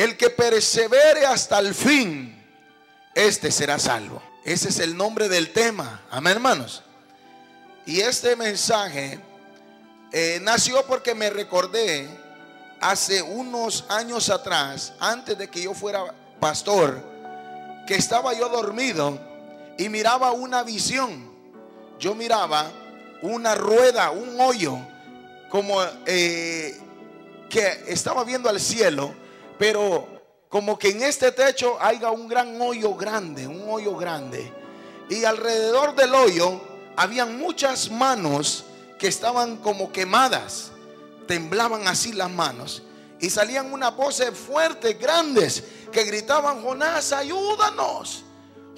el que persevere hasta el fin, este será salvo. Ese es el nombre del tema. Amén, hermanos. Y este mensaje eh, nació porque me recordé hace unos años atrás, antes de que yo fuera pastor, que estaba yo dormido y miraba una visión. Yo miraba una rueda, un hoyo, como eh, que estaba viendo al cielo, pero como que en este techo haya un gran hoyo grande, un hoyo grande. Y alrededor del hoyo habían muchas manos que estaban como quemadas, temblaban así las manos. Y salían una voces fuertes, grandes, que gritaban, Jonás, ayúdanos.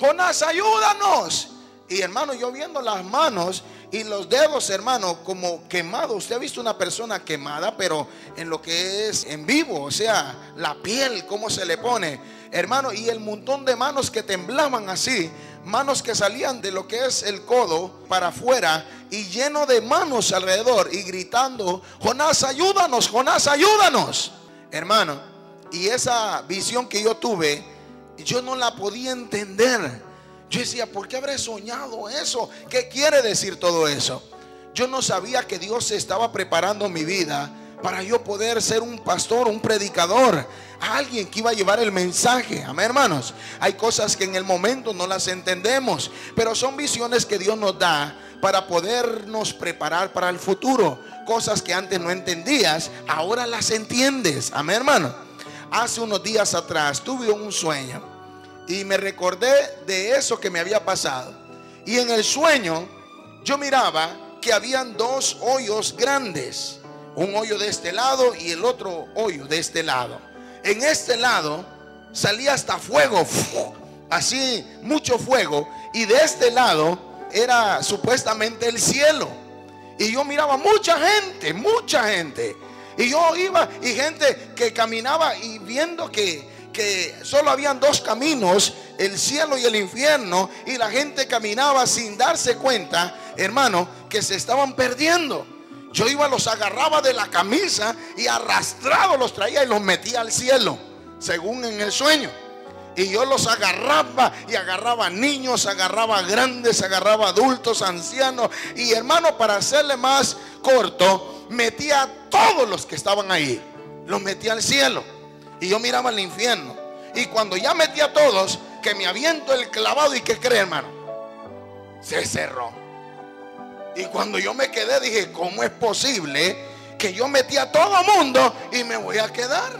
Jonás, ayúdanos. Y hermano, yo viendo las manos y los dedos, hermano, como quemados. Usted ha visto una persona quemada, pero en lo que es en vivo, o sea, la piel, cómo se le pone, hermano, y el montón de manos que temblaban así, manos que salían de lo que es el codo para afuera y lleno de manos alrededor y gritando, Jonás, ayúdanos, Jonás, ayúdanos. Hermano, y esa visión que yo tuve, yo no la podía entender. Yo decía, ¿por qué habré soñado eso? ¿Qué quiere decir todo eso? Yo no sabía que Dios estaba preparando mi vida para yo poder ser un pastor, un predicador, alguien que iba a llevar el mensaje. Amén, hermanos. Hay cosas que en el momento no las entendemos, pero son visiones que Dios nos da para podernos preparar para el futuro. Cosas que antes no entendías, ahora las entiendes. Amén, hermano. Hace unos días atrás tuve un sueño y me recordé de eso que me había pasado. Y en el sueño yo miraba que habían dos hoyos grandes, un hoyo de este lado y el otro hoyo de este lado. En este lado salía hasta fuego, así mucho fuego, y de este lado era supuestamente el cielo. Y yo miraba mucha gente, mucha gente. Y yo iba y gente que caminaba y viendo que que solo habían dos caminos, el cielo y el infierno, y la gente caminaba sin darse cuenta, hermano, que se estaban perdiendo. Yo iba, los agarraba de la camisa y arrastrado los traía y los metía al cielo, según en el sueño. Y yo los agarraba y agarraba niños, agarraba grandes, agarraba adultos, ancianos. Y hermano, para hacerle más corto, metía a todos los que estaban ahí. Los metía al cielo. Y yo miraba el infierno. Y cuando ya metí a todos, que me aviento el clavado y que cree, hermano, se cerró. Y cuando yo me quedé, dije, ¿cómo es posible que yo metí a todo mundo y me voy a quedar?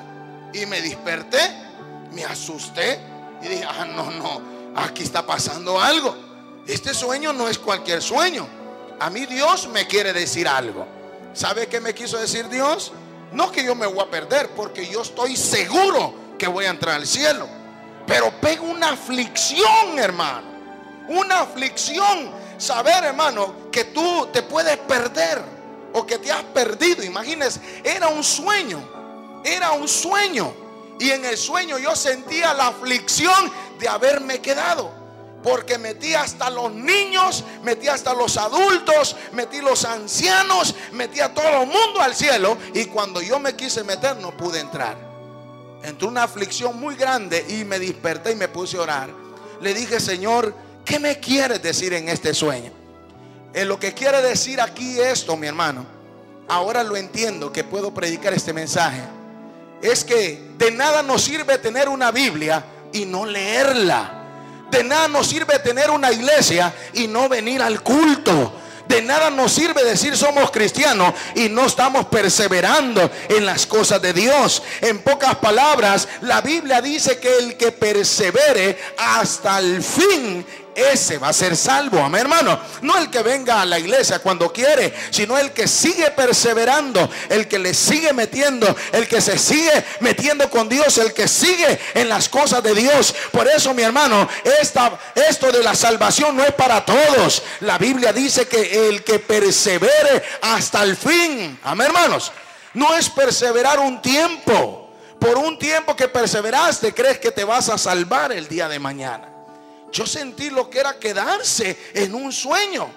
Y me desperté, me asusté y dije, ah, no, no, aquí está pasando algo. Este sueño no es cualquier sueño. A mí Dios me quiere decir algo. ¿Sabe qué me quiso decir Dios? No que yo me voy a perder, porque yo estoy seguro que voy a entrar al cielo. Pero pega una aflicción, hermano. Una aflicción. Saber, hermano, que tú te puedes perder o que te has perdido. Imagínense, era un sueño. Era un sueño. Y en el sueño yo sentía la aflicción de haberme quedado. Porque metí hasta los niños, metí hasta los adultos, metí los ancianos, metí a todo el mundo al cielo. Y cuando yo me quise meter no pude entrar. Entró una aflicción muy grande y me desperté y me puse a orar. Le dije, Señor, ¿qué me quieres decir en este sueño? En lo que quiere decir aquí esto, mi hermano, ahora lo entiendo que puedo predicar este mensaje. Es que de nada nos sirve tener una Biblia y no leerla. De nada nos sirve tener una iglesia y no venir al culto. De nada nos sirve decir somos cristianos y no estamos perseverando en las cosas de Dios. En pocas palabras, la Biblia dice que el que persevere hasta el fin, ese va a ser salvo. Amén, hermano. No el que venga a la iglesia cuando quiere, sino el que sigue perseverando, el que le sigue metiendo, el que se sigue metiendo con Dios, el que sigue en las cosas de Dios. Por eso, mi hermano, esta, esto de la salvación no es para todos. La Biblia dice que el que persevere hasta el fin. Amén, hermanos. No es perseverar un tiempo. Por un tiempo que perseveraste, crees que te vas a salvar el día de mañana. Yo sentí lo que era quedarse en un sueño.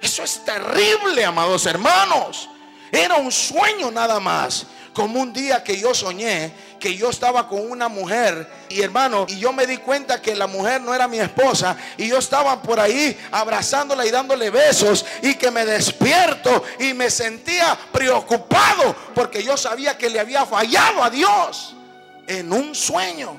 Eso es terrible, amados hermanos. Era un sueño nada más. Como un día que yo soñé que yo estaba con una mujer y hermano, y yo me di cuenta que la mujer no era mi esposa y yo estaba por ahí abrazándola y dándole besos y que me despierto y me sentía preocupado porque yo sabía que le había fallado a Dios en un sueño.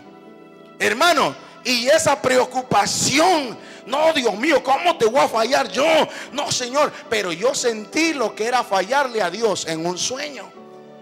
Hermano, y esa preocupación no, Dios mío, ¿cómo te voy a fallar yo? No, Señor, pero yo sentí lo que era fallarle a Dios en un sueño.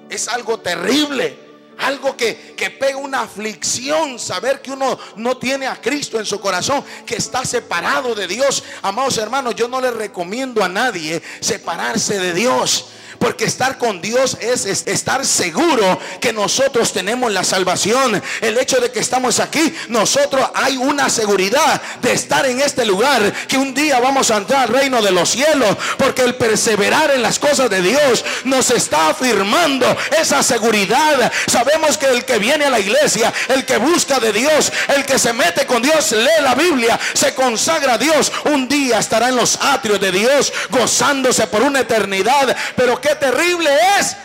Es algo terrible. Algo que, que, pega una aflicción, saber que uno no tiene a Cristo en su corazón, que está separado de Dios. Amados hermanos, yo no le recomiendo a nadie separarse de Dios. Porque estar con Dios es, estar seguro que nosotros tenemos la salvación. El hecho de que estamos aquí, nosotros hay una seguridad de estar en este lugar, que un día vamos a entrar al reino de los cielos. Porque el perseverar en las cosas de Dios nos está afirmando esa seguridad. Sabemos que el que viene a la iglesia, el que busca de Dios, el que se mete con Dios, lee la Biblia, se consagra a Dios, un día estará en los atrios de Dios gozándose por una eternidad. Pero terrible es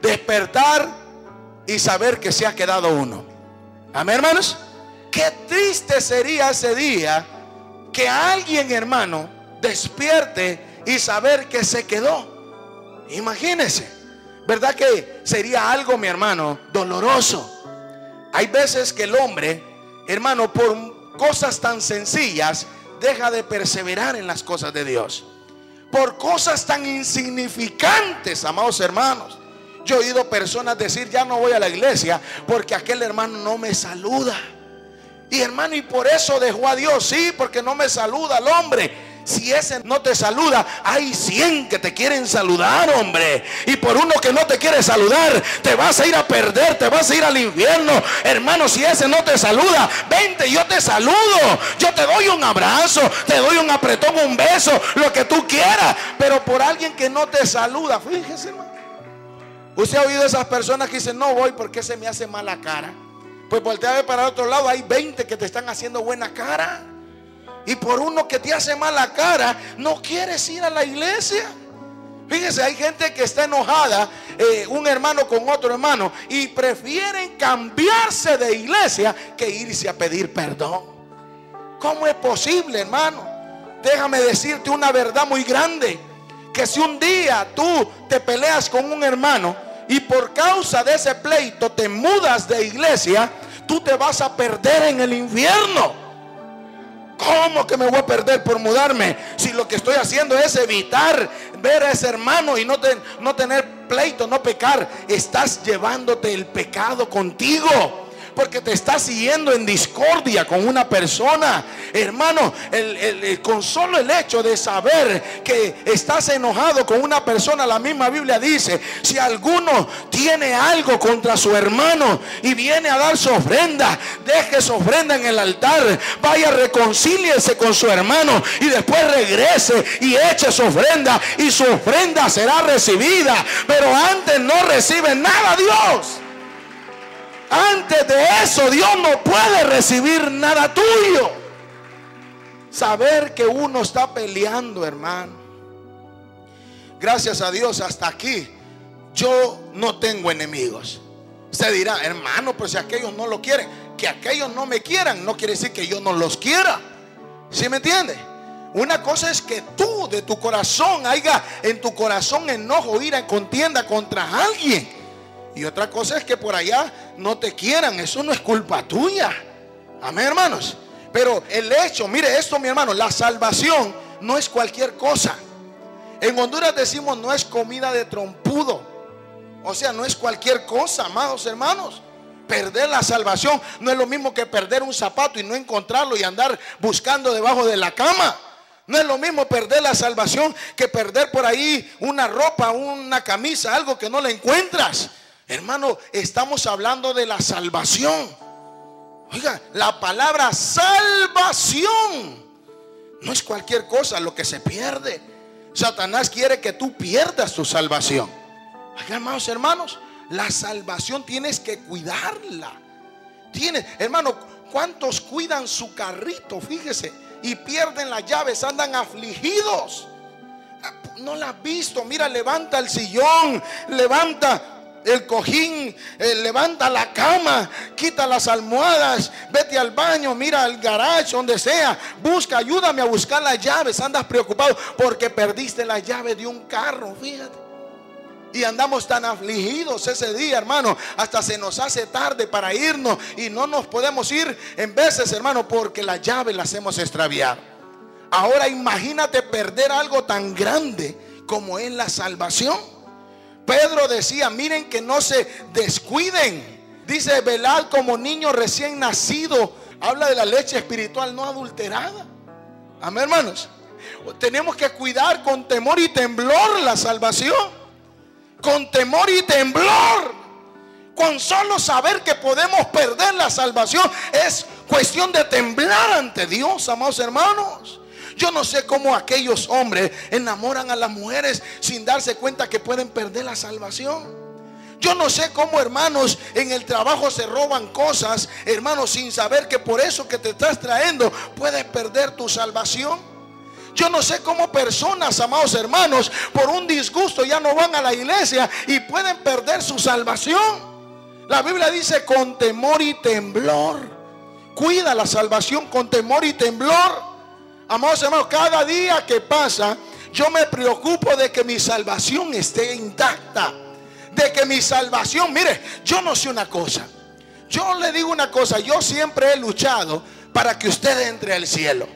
despertar y saber que se ha quedado uno. Amén, hermanos. Qué triste sería ese día que alguien, hermano, despierte y saber que se quedó. Imagínese, ¿verdad que sería algo, mi hermano, doloroso? Hay veces que el hombre, hermano, por cosas tan sencillas, deja de perseverar en las cosas de Dios por cosas tan insignificantes, amados hermanos. Yo he oído personas decir, ya no voy a la iglesia porque aquel hermano no me saluda. Y hermano, y por eso dejó a Dios, sí, porque no me saluda el hombre. Si ese no te saluda, hay 100 que te quieren saludar, hombre. Y por uno que no te quiere saludar, te vas a ir a perder, te vas a ir al infierno. Hermano, si ese no te saluda, vente, yo te saludo. Yo te doy un abrazo, te doy un apretón, un beso, lo que tú quieras. Pero por alguien que no te saluda, fíjese, hermano. Usted ha oído esas personas que dicen, no voy porque se me hace mala cara. Pues voltea a ver para el otro lado, hay 20 que te están haciendo buena cara. Y por uno que te hace mala cara, no quieres ir a la iglesia. Fíjese, hay gente que está enojada, eh, un hermano con otro hermano, y prefieren cambiarse de iglesia que irse a pedir perdón. ¿Cómo es posible, hermano? Déjame decirte una verdad muy grande, que si un día tú te peleas con un hermano y por causa de ese pleito te mudas de iglesia, tú te vas a perder en el infierno. ¿Cómo que me voy a perder por mudarme? Si lo que estoy haciendo es evitar ver a ese hermano y no, no tener pleito, no pecar. Estás llevándote el pecado contigo porque te estás siguiendo en discordia con una persona. Hermano, el, con solo el hecho de saber que estás enojado con una persona, la misma Biblia dice, si alguno tiene algo contra su hermano y viene a dar su ofrenda, deje su ofrenda en el altar, vaya, reconcíliese con su hermano y después regrese y eche su ofrenda y su ofrenda será recibida. Pero antes no recibe nada Dios. Antes de eso Dios no puede recibir nada tuyo. Saber que uno está peleando, hermano. Gracias a Dios hasta aquí yo no tengo enemigos. Usted dirá, hermano, pero si aquellos no lo quieren, que aquellos no me quieran, no quiere decir que yo no los quiera. ¿Sí me entiende? Una cosa es que tú de tu corazón haya en tu corazón enojo, ira, contienda contra alguien. Y otra cosa es que por allá no te quieran. Eso no es culpa tuya. Amén, hermanos. Pero el hecho, mire esto, mi hermano, la salvación no es cualquier cosa. En Honduras decimos no es comida de trompudo. O sea, no es cualquier cosa, amados hermanos. Perder la salvación no es lo mismo que perder un zapato y no encontrarlo y andar buscando debajo de la cama. No es lo mismo perder la salvación que perder por ahí una ropa, una camisa, algo que no le encuentras. Hermano, estamos hablando de la salvación. Oiga, la palabra salvación no es cualquier cosa lo que se pierde. Satanás quiere que tú pierdas tu salvación. Oiga, hermanos, hermanos, la salvación tienes que cuidarla. Tienes, hermano, ¿cuántos cuidan su carrito? Fíjese, y pierden las llaves, andan afligidos. No la has visto, mira, levanta el sillón, levanta el cojín, eh, levanta la cama, quita las almohadas, vete al baño, mira al garage, donde sea, busca, ayúdame a buscar las llaves. Andas preocupado porque perdiste la llave de un carro, fíjate. Y andamos tan afligidos ese día, hermano. Hasta se nos hace tarde para irnos. Y no nos podemos ir en veces, hermano, porque la llave las hemos extraviado. Ahora imagínate perder algo tan grande como es la salvación. Pedro decía, miren que no se descuiden. Dice, velad como niño recién nacido. Habla de la leche espiritual no adulterada. Amén, hermanos. Tenemos que cuidar con temor y temblor la salvación. Con temor y temblor. Con solo saber que podemos perder la salvación es cuestión de temblar ante Dios, amados hermanos. Yo no sé cómo aquellos hombres enamoran a las mujeres sin darse cuenta que pueden perder la salvación. Yo no sé cómo hermanos en el trabajo se roban cosas, hermanos, sin saber que por eso que te estás trayendo puedes perder tu salvación. Yo no sé cómo personas, amados hermanos, por un disgusto ya no van a la iglesia y pueden perder su salvación. La Biblia dice con temor y temblor. Cuida la salvación con temor y temblor. Amados hermanos, cada día que pasa, yo me preocupo de que mi salvación esté intacta. De que mi salvación, mire, yo no sé una cosa. Yo le digo una cosa, yo siempre he luchado para que usted entre al cielo.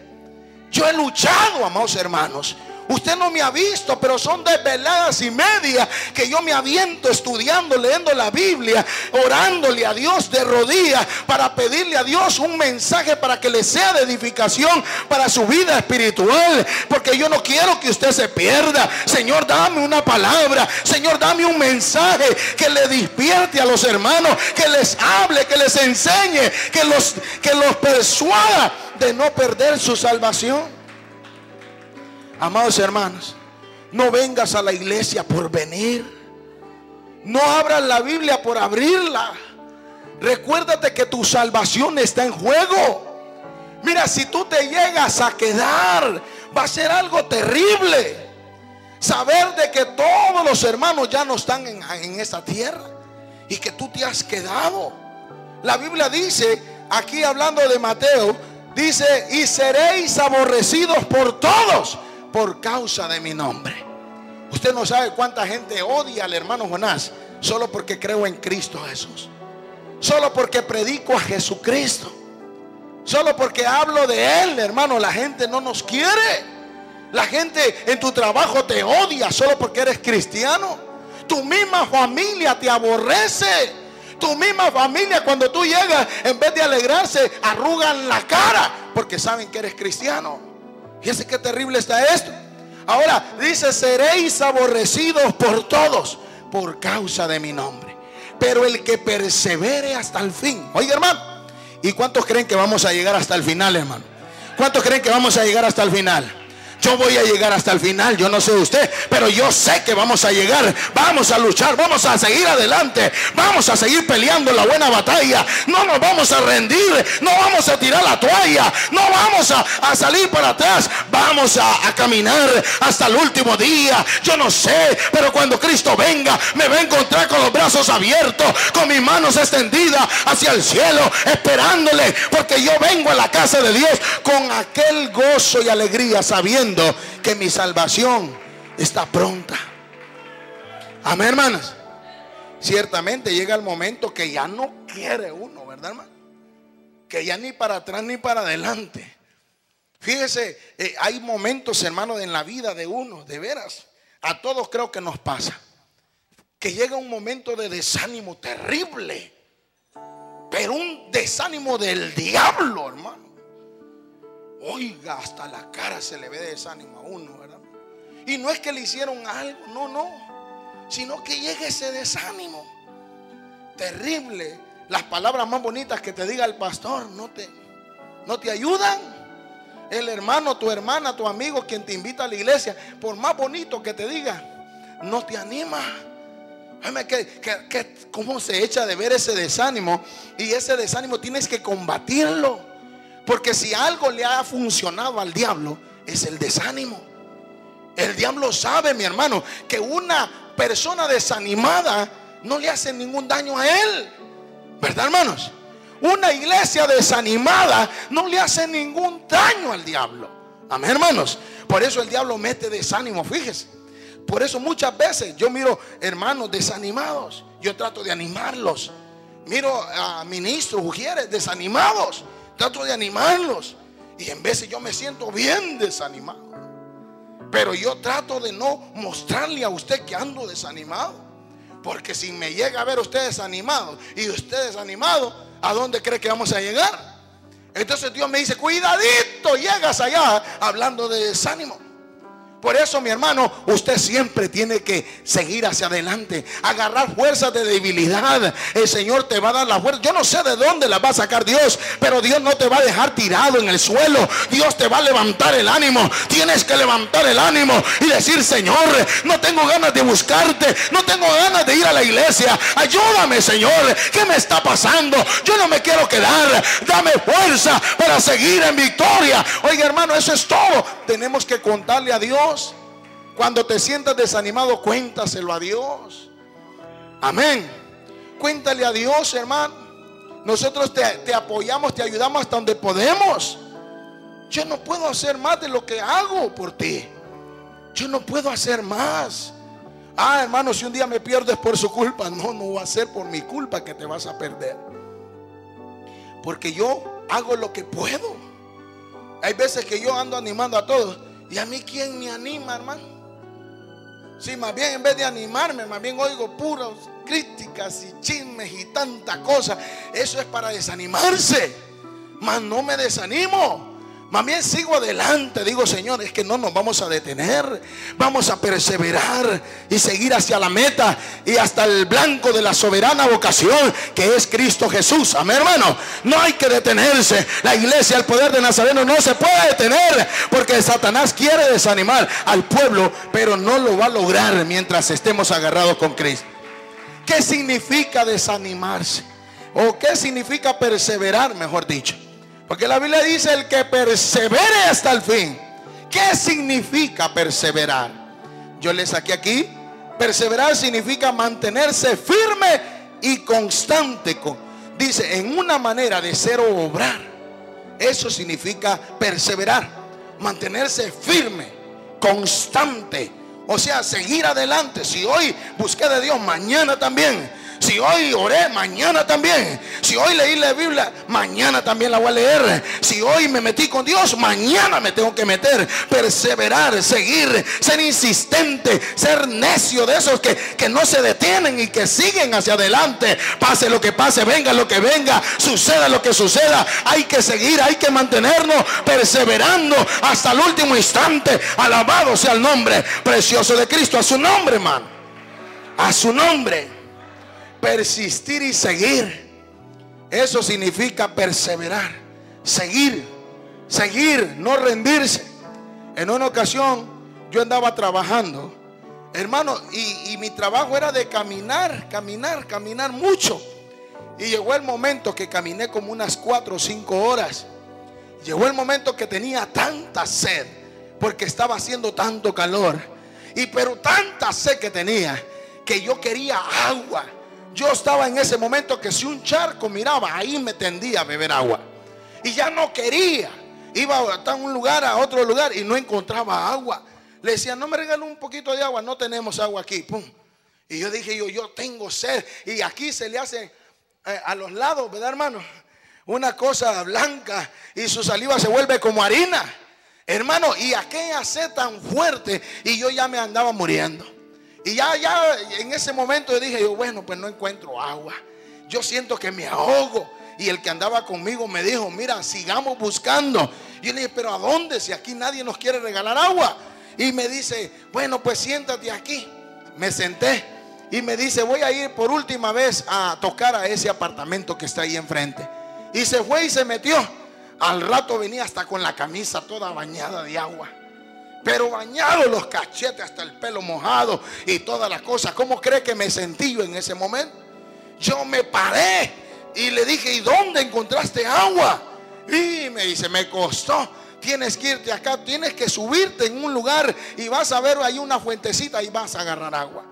Yo he luchado, amados hermanos, Usted no me ha visto, pero son desveladas y media que yo me aviento estudiando, leyendo la Biblia, orándole a Dios de rodillas para pedirle a Dios un mensaje para que le sea de edificación para su vida espiritual. Porque yo no quiero que usted se pierda. Señor, dame una palabra. Señor, dame un mensaje que le despierte a los hermanos, que les hable, que les enseñe, que los, que los persuada de no perder su salvación. Amados hermanos, no vengas a la iglesia por venir. No abras la Biblia por abrirla. Recuérdate que tu salvación está en juego. Mira, si tú te llegas a quedar, va a ser algo terrible. Saber de que todos los hermanos ya no están en, en esta tierra y que tú te has quedado. La Biblia dice, aquí hablando de Mateo, dice, y seréis aborrecidos por todos por causa de mi nombre. Usted no sabe cuánta gente odia al hermano Jonás solo porque creo en Cristo Jesús. Solo porque predico a Jesucristo. Solo porque hablo de Él, hermano. La gente no nos quiere. La gente en tu trabajo te odia solo porque eres cristiano. Tu misma familia te aborrece. Tu misma familia cuando tú llegas, en vez de alegrarse, arrugan la cara porque saben que eres cristiano. Fíjese qué terrible está esto. Ahora dice, seréis aborrecidos por todos por causa de mi nombre. Pero el que persevere hasta el fin. Oiga, hermano. ¿Y cuántos creen que vamos a llegar hasta el final, hermano? ¿Cuántos creen que vamos a llegar hasta el final? Yo voy a llegar hasta el final, yo no sé usted, pero yo sé que vamos a llegar, vamos a luchar, vamos a seguir adelante, vamos a seguir peleando la buena batalla, no nos vamos a rendir, no vamos a tirar la toalla, no vamos a, salir para atrás, vamos a, a caminar hasta el último día, yo no sé, pero cuando Cristo venga, me va a encontrar con los brazos abiertos, con mis manos extendidas hacia el cielo, esperándole, porque yo vengo a la casa de Dios con aquel gozo y alegría, sabiendo que mi salvación está pronta. Amén, hermanas. Ciertamente llega el momento que ya no quiere uno, ¿verdad, hermano? Que ya ni para atrás ni para adelante. Fíjese, eh, hay momentos, hermano, en la vida de uno, de veras. A todos creo que nos pasa. Que llega un momento de desánimo terrible. Pero un desánimo del diablo, hermano. Oiga, hasta la cara se le ve de desánimo a uno, ¿verdad? Y no es que le hicieron algo, no, no. Sino que llega ese desánimo. Terrible. Las palabras más bonitas que te diga el pastor no te, no te ayudan. El hermano, tu hermana, tu amigo, quien te invita a la iglesia, por más bonito que te diga, no te anima. Que, ¿Cómo se echa de ver ese desánimo? Y ese desánimo tienes que combatirlo. Porque si algo le ha funcionado al diablo, es el desánimo. El diablo sabe, mi hermano, que una persona desanimada no le hacen ningún daño a él. ¿Verdad, hermanos? Una iglesia desanimada no le hace ningún daño al diablo. Amén, hermanos. Por eso el diablo mete desánimo, fíjese. Por eso muchas veces yo miro hermanos desanimados. Yo trato de animarlos. Miro a ministros, mujeres desanimados. Trato de animarlos. Y en veces yo me siento bien desanimado. Pero yo trato de no mostrarle a usted que ando desanimado. Porque si me llega a ver usted desanimado y usted desanimado, ¿a dónde cree que vamos a llegar? Entonces Dios me dice, cuidadito, llegas allá hablando de desánimo. Por eso, mi hermano, usted siempre tiene que seguir hacia adelante, agarrar fuerzas de debilidad. El Señor te va a dar la fuerza. Yo no sé de dónde la va a sacar Dios, pero Dios no te va a dejar tirado en el suelo. Dios te va a levantar el ánimo. Tienes que levantar el ánimo y decir, Señor, no tengo ganas de buscarte, no tengo ganas de ir a la iglesia. Ayúdame, Señor. ¿Qué me está pasando? Yo no me quiero quedar. Dame fuerza para seguir en victoria. Oiga, hermano, eso es todo. Tenemos que contarle a Dios cuando te sientas desanimado, cuéntaselo a Dios. Amén. Cuéntale a Dios, hermano. Nosotros te, te, apoyamos, te ayudamos hasta donde podemos. Yo no puedo hacer más de lo que hago por ti. Yo no puedo hacer más. Ah, hermano, si un día me pierdes por su culpa, no, no va a ser por mi culpa que te vas a perder. Porque yo hago lo que puedo. Hay veces que yo ando animando a todos. ¿Y a mí quién me anima, hermano? Si más bien en vez de animarme, más bien oigo puras críticas y chismes y tanta cosa. Eso es para desanimarse. Mas no me desanimo. Más bien sigo adelante. Digo, Señor, es que no nos vamos a detener. Vamos a perseverar y seguir hacia la meta y hasta el blanco de la soberana vocación que es Cristo Jesús. Amén, hermano. No hay que detenerse. La iglesia, el poder de Nazareno no se puede detener porque Satanás quiere desanimar al pueblo, pero no lo va a lograr mientras estemos agarrados con Cristo. ¿Qué significa desanimarse? ¿O qué significa perseverar, mejor dicho? Porque la Biblia dice el que persevere hasta el fin. ¿Qué significa perseverar? Yo le saqué aquí. Perseverar significa mantenerse firme y constante. Dice, en una manera de ser o obrar. Eso significa perseverar. Mantenerse firme, constante. O sea, seguir adelante. Si hoy busqué de Dios, mañana también si hoy oré, mañana también. Si hoy leí la Biblia, mañana también la voy a leer. Si hoy me metí con Dios, mañana me tengo que meter. Perseverar, seguir, ser insistente, ser necio de esos que, que no se detienen y que siguen hacia adelante. Pase lo que pase, venga lo que venga, suceda lo que suceda. Hay que seguir, hay que mantenernos perseverando hasta el último instante. Alabado sea el nombre precioso de Cristo. A su nombre, hermano. A su nombre persistir y seguir. Eso significa perseverar, seguir, seguir, no rendirse. En una ocasión yo andaba trabajando, hermano, y, mi trabajo era de caminar, caminar, caminar mucho. Y llegó el momento que caminé como unas cuatro o cinco horas. Llegó el momento que tenía tanta sed, porque estaba haciendo tanto calor. Y pero tanta sed que tenía, que yo quería agua. Yo estaba en ese momento que si un charco miraba, ahí me tendía a beber agua. Y ya no quería. Iba a un lugar, a otro lugar y no encontraba agua. Le decía, no me regaló un poquito de agua, no tenemos agua aquí. Pum. Y yo dije, yo, yo tengo sed. Y aquí se le hace eh, a los lados, ¿verdad, hermano? Una cosa blanca y su saliva se vuelve como harina. Hermano, y aquella sed tan fuerte y yo ya me andaba muriendo. Y ya, ya en ese momento yo dije, yo, bueno, pues no encuentro agua. Yo siento que me ahogo. Y el que andaba conmigo me dijo, mira, sigamos buscando. Y yo le dije, pero ¿a dónde? Si aquí nadie nos quiere regalar agua. Y me dice, bueno, pues siéntate aquí. Me senté. Y me dice, voy a ir por última vez a tocar a ese apartamento que está ahí enfrente. Y se fue y se metió. Al rato venía hasta con la camisa toda bañada de agua pero bañado los cachetes hasta el pelo mojado y todas las cosas. ¿Cómo cree que me sentí yo en ese momento? Yo me paré y le dije, ¿y dónde encontraste agua? Y me dice, me costó. Tienes que irte acá, tienes que subirte en un lugar y vas a ver ahí una fuentecita y vas a agarrar agua.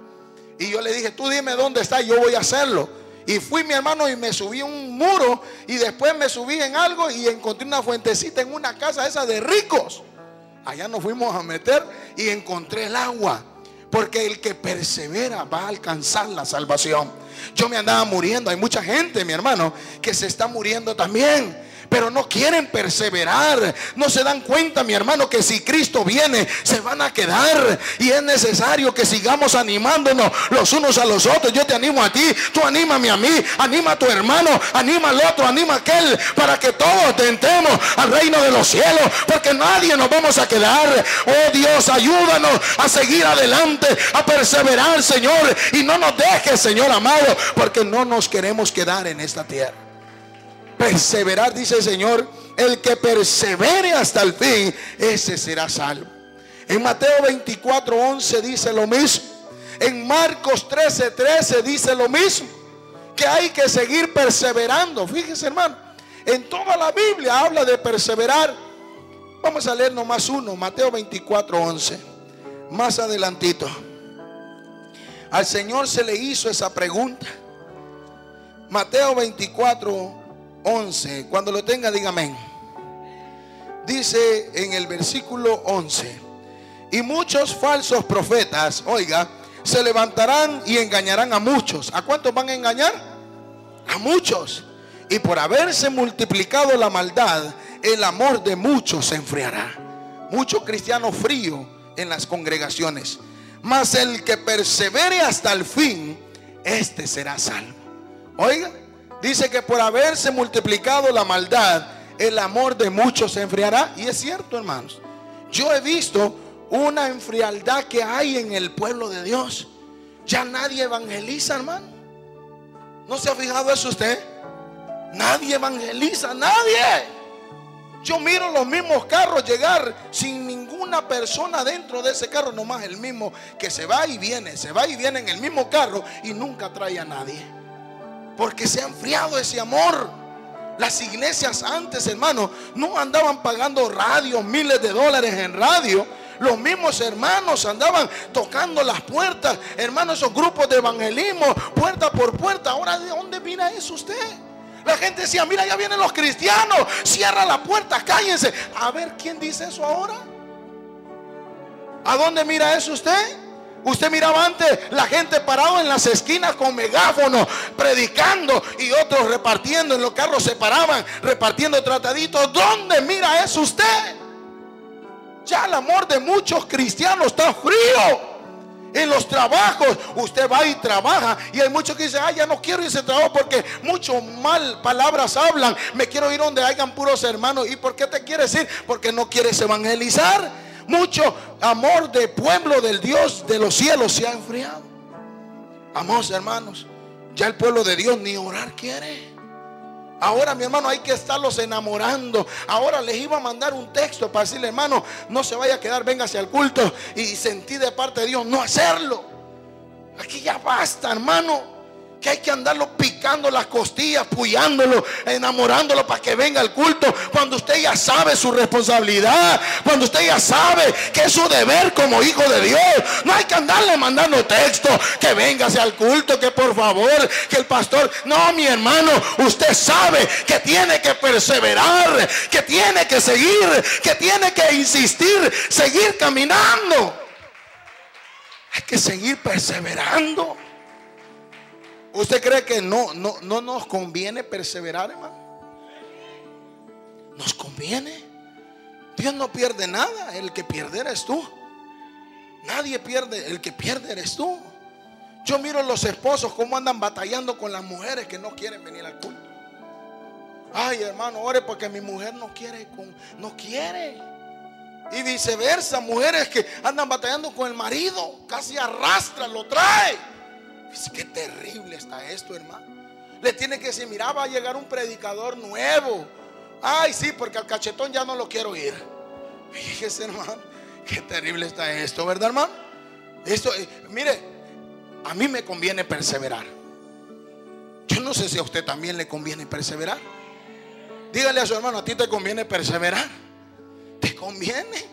Y yo le dije, tú dime dónde está, yo voy a hacerlo. Y fui mi hermano y me subí un muro y después me subí en algo y encontré una fuentecita en una casa esa de ricos. Allá nos fuimos a meter y encontré el agua. Porque el que persevera va a alcanzar la salvación. Yo me andaba muriendo. Hay mucha gente, mi hermano, que se está muriendo también pero no quieren perseverar. No se dan cuenta, mi hermano, que si Cristo viene, se van a quedar. Y es necesario que sigamos animándonos los unos a los otros. Yo te animo a ti, tú anímame a mí, anima a tu hermano, anima al otro, anima a aquel, para que todos tentemos al reino de los cielos, porque nadie nos vamos a quedar. Oh Dios, ayúdanos a seguir adelante, a perseverar, Señor, y no nos dejes, Señor amado, porque no nos queremos quedar en esta tierra perseverar, dice el Señor, el que persevere hasta el fin, ese será salvo. En Mateo 24, 11 dice lo mismo. En Marcos 13, 13 dice lo mismo. Que hay que seguir perseverando. Fíjese hermano. En toda la Biblia habla de perseverar. Vamos a leer nomás uno. Mateo 24, 11. Más adelantito. Al Señor se le hizo esa pregunta. Mateo 24, 11. Cuando lo tenga, dígame. Dice en el versículo 11. Y muchos falsos profetas, oiga, se levantarán y engañarán a muchos. ¿A cuántos van a engañar? A muchos. Y por haberse multiplicado la maldad, el amor de muchos se enfriará. Mucho cristiano frío en las congregaciones. Mas el que persevere hasta el fin, este será salvo. Oiga, Dice que por haberse multiplicado la maldad, el amor de muchos se enfriará. Y es cierto, hermanos. Yo he visto una enfrialdad que hay en el pueblo de Dios. Ya nadie evangeliza, hermano. ¿No se ha fijado eso usted? Nadie evangeliza, nadie. Yo miro los mismos carros llegar sin ninguna persona dentro de ese carro, nomás el mismo que se va y viene, se va y viene en el mismo carro y nunca trae a nadie. Porque se ha enfriado ese amor. Las iglesias antes, hermano, no andaban pagando radio, miles de dólares en radio. Los mismos hermanos andaban tocando las puertas, hermanos, esos grupos de evangelismo, puerta por puerta. Ahora, ¿de dónde mira eso usted? La gente decía, mira, ya vienen los cristianos, cierra la puerta, cállense. A ver, ¿quién dice eso ahora? ¿A dónde mira eso usted? Usted miraba antes la gente parado en las esquinas con megáfonos, predicando y otros repartiendo. En los carros se paraban, repartiendo trataditos. ¿Dónde mira eso usted? Ya el amor de muchos cristianos está frío. En los trabajos, usted va y trabaja. Y hay muchos que dicen, ay, ya no quiero ese trabajo porque mucho mal palabras hablan. Me quiero ir donde hayan puros hermanos. ¿Y por qué te quieres ir? Porque no quieres evangelizar mucho amor de pueblo del Dios de los cielos se ha enfriado. Amados hermanos, ya el pueblo de Dios ni orar quiere. Ahora, mi hermano, hay que estarlos enamorando. Ahora les iba a mandar un texto para decirle, hermano, no se vaya a quedar, véngase al culto y sentí de parte de Dios no hacerlo. Aquí ya basta, hermano que hay que andarlo picando las costillas, puyándolo, enamorándolo para que venga al culto. Cuando usted ya sabe su responsabilidad, cuando usted ya sabe que es su deber como hijo de Dios, no hay que andarle mandando texto, que véngase al culto, que por favor, que el pastor, no, mi hermano, usted sabe que tiene que perseverar, que tiene que seguir, que tiene que insistir, seguir caminando. Hay que seguir perseverando. ¿Usted cree que no, no, no nos conviene perseverar, hermano? Nos conviene. Dios no pierde nada. El que pierde eres tú. Nadie pierde. El que pierde eres tú. Yo miro los esposos cómo andan batallando con las mujeres que no quieren venir al culto. Ay, hermano, ore porque mi mujer no quiere, con, no quiere. Y viceversa, mujeres que andan batallando con el marido, casi arrastra, lo trae. Es que terrible está esto, hermano. Le tiene que decir, mira, va a llegar un predicador nuevo. Ay, sí, porque al cachetón ya no lo quiero ir. Fíjese, hermano, qué terrible está esto, ¿verdad, hermano? Esto, eh, mire, a mí me conviene perseverar. Yo no sé si a usted también le conviene perseverar. Dígale a su hermano, a ti te conviene perseverar. ¿Te conviene?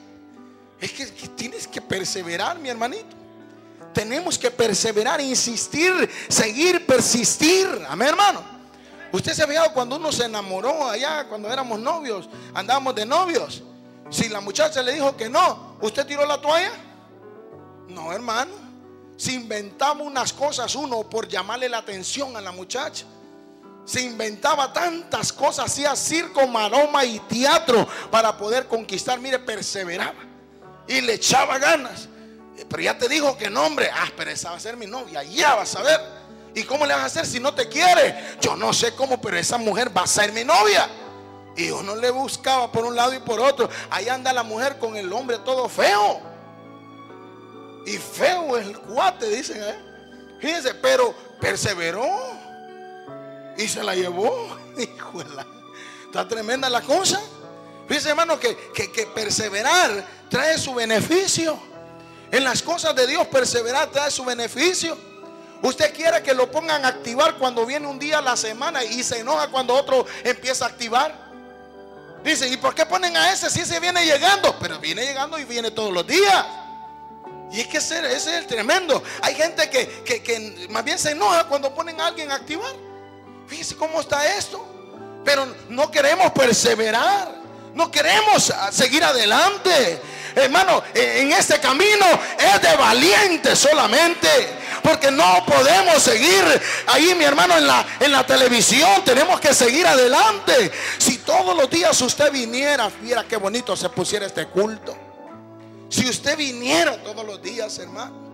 Es que tienes que perseverar, mi hermanito. Tenemos que perseverar, insistir, seguir, persistir. Amén, hermano. Usted se ha fijado cuando uno se enamoró allá, cuando éramos novios, andábamos de novios. Si la muchacha le dijo que no, ¿usted tiró la toalla? No, hermano. Se inventaba unas cosas uno por llamarle la atención a la muchacha. Se inventaba tantas cosas, hacía circo, maroma y teatro para poder conquistar. Mire, perseveraba y le echaba ganas. Pero ya te dijo que no, hombre. Ah, pero esa va a ser mi novia. Ya vas a ver. ¿Y cómo le vas a hacer si no te quiere? Yo no sé cómo, pero esa mujer va a ser mi novia. Y uno le buscaba por un lado y por otro. Ahí anda la mujer con el hombre todo feo. Y feo es el cuate, dicen. ¿eh? Fíjense, pero perseveró. Y se la llevó. Está tremenda la cosa. Fíjense, hermano, que, que perseverar trae su beneficio. En las cosas de Dios perseverar trae su beneficio. Usted quiere que lo pongan a activar cuando viene un día a la semana y se enoja cuando otro empieza a activar. Dice, ¿y por qué ponen a ese si ese viene llegando? Pero viene llegando y viene todos los días. Y es que ese, es el tremendo. Hay gente que, que, más bien se enoja cuando ponen a alguien a activar. Fíjese cómo está esto. Pero no queremos perseverar. No queremos seguir adelante. Hermano, en este camino es de valiente solamente. Porque no podemos seguir ahí, mi hermano, en la, en la televisión. Tenemos que seguir adelante. Si todos los días usted viniera, viera qué bonito se pusiera este culto. Si usted viniera todos los días, hermano.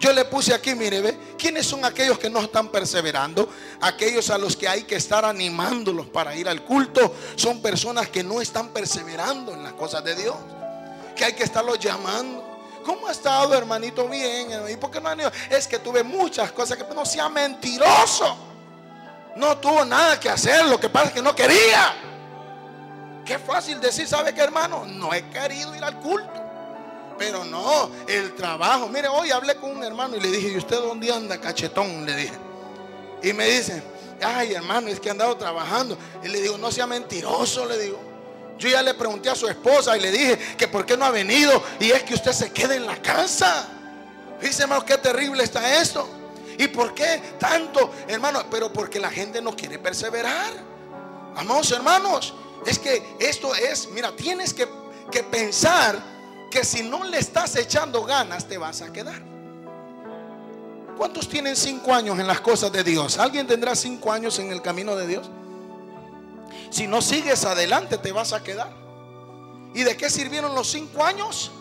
Yo le puse aquí, mire, ve, ¿quiénes son aquellos que no están perseverando? Aquellos a los que hay que estar animándolos para ir al culto. Son personas que no están perseverando en las cosas de Dios que hay que estarlo llamando. ¿Cómo ha estado, hermanito? Bien. ¿Y por qué no Es que tuve muchas cosas que no sea mentiroso. No tuvo nada que hacer. Lo que pasa es que no quería. Qué fácil decir, ¿sabe qué, hermano? No he querido ir al culto. Pero no, el trabajo. Mire, hoy hablé con un hermano y le dije, ¿y usted dónde anda, cachetón? Le dije. Y me dice, ay, hermano, es que he andado trabajando. Y le digo, no sea mentiroso, le digo. Yo ya le pregunté a su esposa y le dije que por qué no ha venido. Y es que usted se quede en la casa. Dice, hermano, qué terrible está esto. ¿Y por qué tanto, hermano? Pero porque la gente no quiere perseverar. Amados hermanos, es que esto es, mira, tienes que, que pensar que si no le estás echando ganas, te vas a quedar. ¿Cuántos tienen cinco años en las cosas de Dios? ¿Alguien tendrá cinco años en el camino de Dios? Si no sigues adelante te vas a quedar. ¿Y de qué sirvieron los cinco años?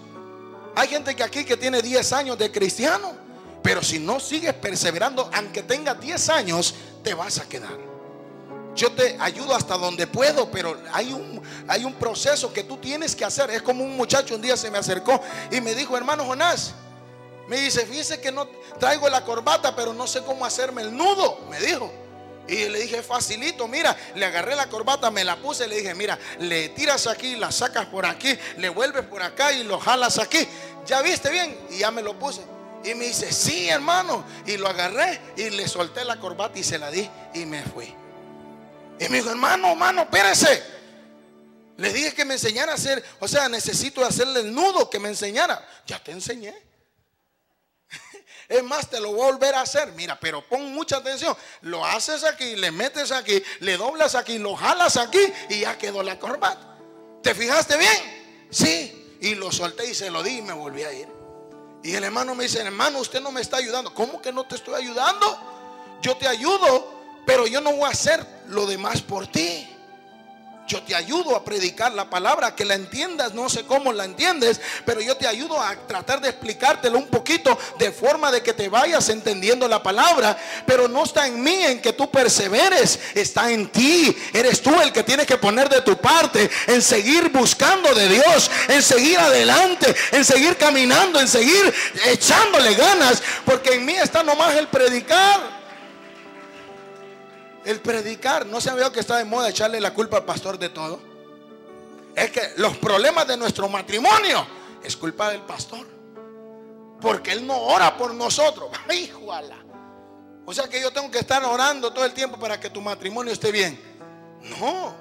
Hay gente que aquí que tiene 10 años de cristiano, pero si no sigues perseverando, aunque tengas 10 años, te vas a quedar. Yo te ayudo hasta donde puedo, pero hay un, hay un proceso que tú tienes que hacer. Es como un muchacho un día se me acercó y me dijo, hermano Jonás, me dice, fíjese que no traigo la corbata, pero no sé cómo hacerme el nudo, me dijo. Y le dije, facilito, mira, le agarré la corbata, me la puse, le dije, mira, le tiras aquí, la sacas por aquí, le vuelves por acá y lo jalas aquí. ¿Ya viste bien? Y ya me lo puse. Y me dice, sí, hermano. Y lo agarré y le solté la corbata y se la di y me fui. Y me dijo, hermano, hermano, espérese. Le dije que me enseñara a hacer, o sea, necesito hacerle el nudo, que me enseñara. Ya te enseñé. Es más, te lo voy a volver a hacer. Mira, pero pon mucha atención. Lo haces aquí, le metes aquí, le doblas aquí, lo jalas aquí y ya quedó la corbata. ¿Te fijaste bien? Sí. Y lo solté y se lo di y me volví a ir. Y el hermano me dice, hermano, usted no me está ayudando. ¿Cómo que no te estoy ayudando? Yo te ayudo, pero yo no voy a hacer lo demás por ti. Yo te ayudo a predicar la palabra, que la entiendas, no sé cómo la entiendes, pero yo te ayudo a tratar de explicártelo un poquito de forma de que te vayas entendiendo la palabra, pero no está en mí en que tú perseveres, está en ti. Eres tú el que tienes que poner de tu parte en seguir buscando de Dios, en seguir adelante, en seguir caminando, en seguir echándole ganas, porque en mí está nomás el predicar. El predicar, ¿no se visto que está de moda echarle la culpa al pastor de todo? Es que los problemas de nuestro matrimonio es culpa del pastor. Porque él no ora por nosotros. O sea que yo tengo que estar orando todo el tiempo para que tu matrimonio esté bien. No.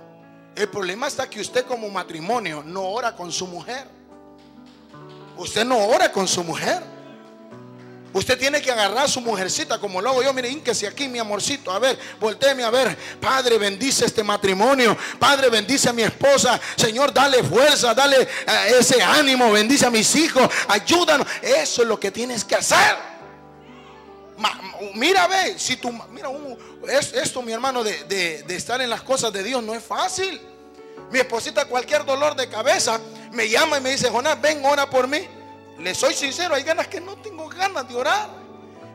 El problema está que usted como matrimonio no ora con su mujer. Usted no ora con su mujer. Usted tiene que agarrar a su mujercita como lo hago yo. Mire, si aquí, mi amorcito. A ver, volteeme a ver. Padre, bendice este matrimonio. Padre, bendice a mi esposa. Señor, dale fuerza, dale eh, ese ánimo. Bendice a mis hijos. Ayúdanos. Eso es lo que tienes que hacer. mira, ve, si tú, mira, esto, mi hermano, de, de estar en las cosas de Dios no es fácil. Mi esposita, cualquier dolor de cabeza, me llama y me dice, Jonás, ven, ora por mí. Le soy sincero, hay ganas que no tengo ganas de orar.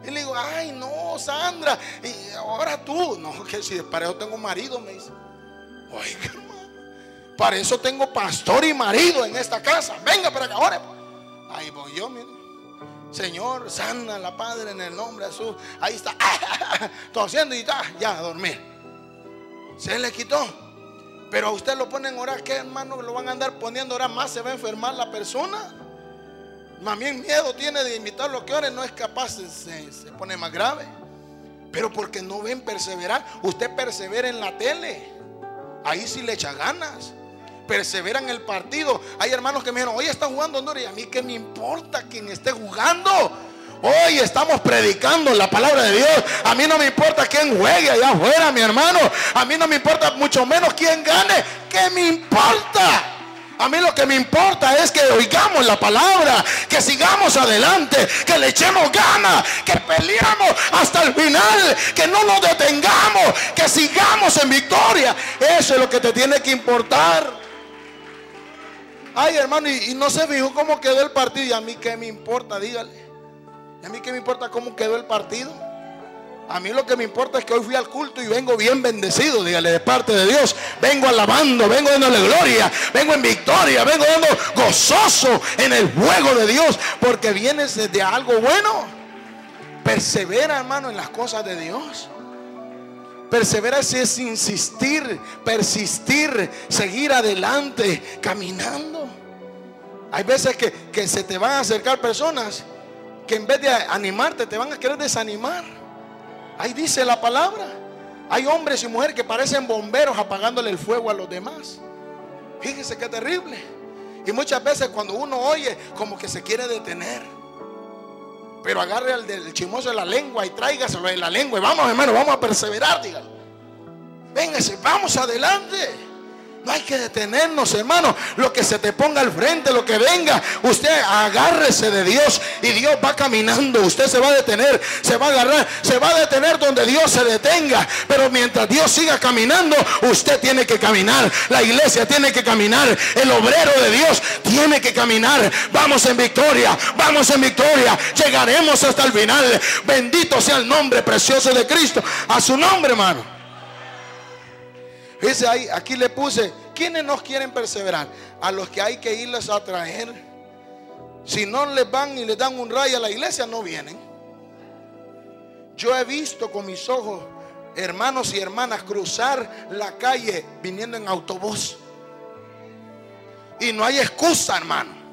Y le digo, ay, no, Sandra, y ahora tú. No, que si para eso tengo marido, me dice. Oiga, hermano, para eso tengo pastor y marido en esta casa. Venga para acá, ahora. Ahí voy yo, mire. Señor, sana la Padre en el nombre de Jesús. Ahí está, tosiendo y está, ya a dormir. Se le quitó. Pero a usted lo ponen a orar, ¿qué hermano? Lo van a andar poniendo a más, se va a enfermar la persona. Más bien miedo tiene de imitar lo que ore, no es capaz, se, se pone más grave. Pero porque no ven perseverar, usted persevera en la tele. Ahí sí le echa ganas. Persevera en el partido. Hay hermanos que me dijeron, hoy está jugando Honduras. Y a mí que me importa quien esté jugando. Hoy estamos predicando la palabra de Dios. A mí no me importa quién juegue allá afuera, mi hermano. A mí no me importa mucho menos quién gane. ¿Qué me importa? A mí lo que me importa es que oigamos la palabra, que sigamos adelante, que le echemos ganas, que peleamos hasta el final, que no nos detengamos, que sigamos en victoria. Eso es lo que te tiene que importar. Ay, hermano, y, no se fijó cómo quedó el partido. Y a mí qué me importa, dígale. Y a mí qué me importa cómo quedó el partido. A mí lo que me importa es que hoy fui al culto y vengo bien bendecido, dígale, de parte de Dios. Vengo alabando, vengo dándole gloria, vengo en victoria, vengo dando gozoso en el juego de Dios, porque vienes de algo bueno. Persevera, hermano, en las cosas de Dios. Persevera es insistir, persistir, seguir adelante, caminando. Hay veces que, que se te van a acercar personas que en vez de animarte te van a querer desanimar. Ahí dice la palabra. Hay hombres y mujeres que parecen bomberos apagándole el fuego a los demás. Fíjese qué terrible. Y muchas veces cuando uno oye, como que se quiere detener. Pero agarre al del chimoso de la lengua y tráigaselo de la lengua. Y vamos, hermano, vamos a perseverar, dígalo. Véngase, vamos adelante. No hay que detenernos, hermano. Lo que se te ponga al frente, lo que venga, usted agárrese de Dios y Dios va caminando. Usted se va a detener, se va a agarrar, se va a detener donde Dios se detenga. Pero mientras Dios siga caminando, usted tiene que caminar. La iglesia tiene que caminar. El obrero de Dios tiene que caminar. Vamos en victoria, vamos en victoria. Llegaremos hasta el final. Bendito sea el nombre precioso de Cristo. A su nombre, hermano. Dice ahí, aquí le puse, ¿quiénes nos quieren perseverar? A los que hay que irles a traer. Si no les van y les dan un rayo a la iglesia, no vienen. Yo he visto con mis ojos hermanos y hermanas cruzar la calle viniendo en autobús. Y no hay excusa, hermano.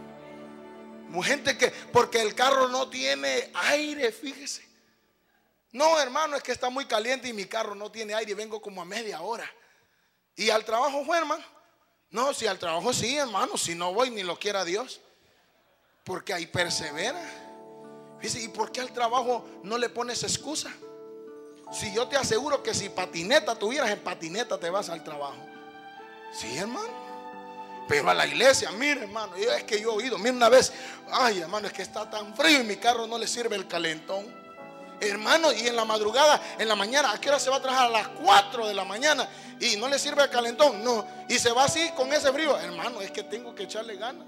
Gente que, porque el carro no tiene aire, fíjese. No, hermano, es que está muy caliente y mi carro no tiene aire vengo como a media hora. ¿Y al trabajo fue, hermano? No, si al trabajo sí, hermano, si no voy ni lo quiera Dios. Porque ahí persevera. ¿y por qué al trabajo no le pones excusa? Si yo te aseguro que si patineta tuvieras en patineta te vas al trabajo. Sí, hermano. Pero a la iglesia, mire, hermano, es que yo he oído, mire una vez, ay, hermano, es que está tan frío y mi carro no le sirve el calentón. Hermano, y en la madrugada, en la mañana, ¿a qué hora se va a trabajar? A las 4 de la mañana y no le sirve el calentón, no. Y se va así con ese frío. Hermano, es que tengo que echarle ganas.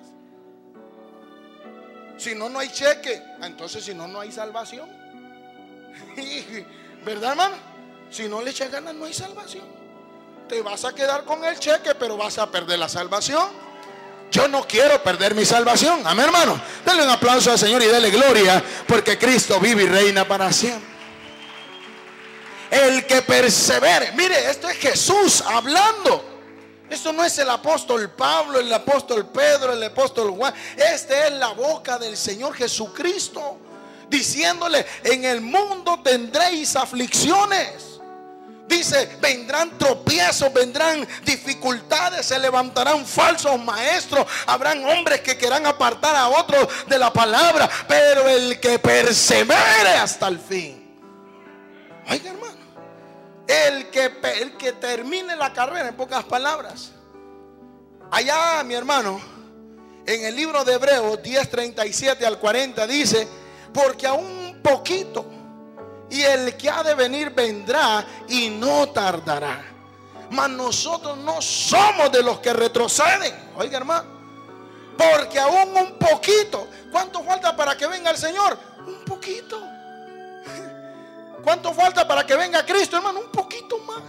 Si no, no hay cheque. Entonces, si no, no hay salvación. ¿Verdad, hermano? Si no le echas ganas, no hay salvación. Te vas a quedar con el cheque, pero vas a perder la salvación. Yo no quiero perder mi salvación. Amén, hermano. Denle un aplauso al Señor y dele gloria, porque Cristo vive y reina para siempre. El que persevere. Mire, esto es Jesús hablando. Esto no es el apóstol Pablo, el apóstol Pedro, el apóstol Juan. Este es la boca del Señor Jesucristo. Diciéndole, en el mundo tendréis aflicciones. Dice, vendrán tropiezos, vendrán dificultades, se levantarán falsos maestros, habrán hombres que quieran apartar a otros de la palabra, pero el que persevere hasta el fin. Oiga hermano, el que, el que termine la carrera, en pocas palabras. Allá, mi hermano, en el libro de Hebreos 10:37 al 40 dice, porque aún un poquito y el que ha de venir vendrá y no tardará. Mas nosotros no somos de los que retroceden. Oiga, hermano. Porque aún un poquito. ¿Cuánto falta para que venga el Señor? Un poquito. ¿Cuánto falta para que venga Cristo, hermano? Un poquito más.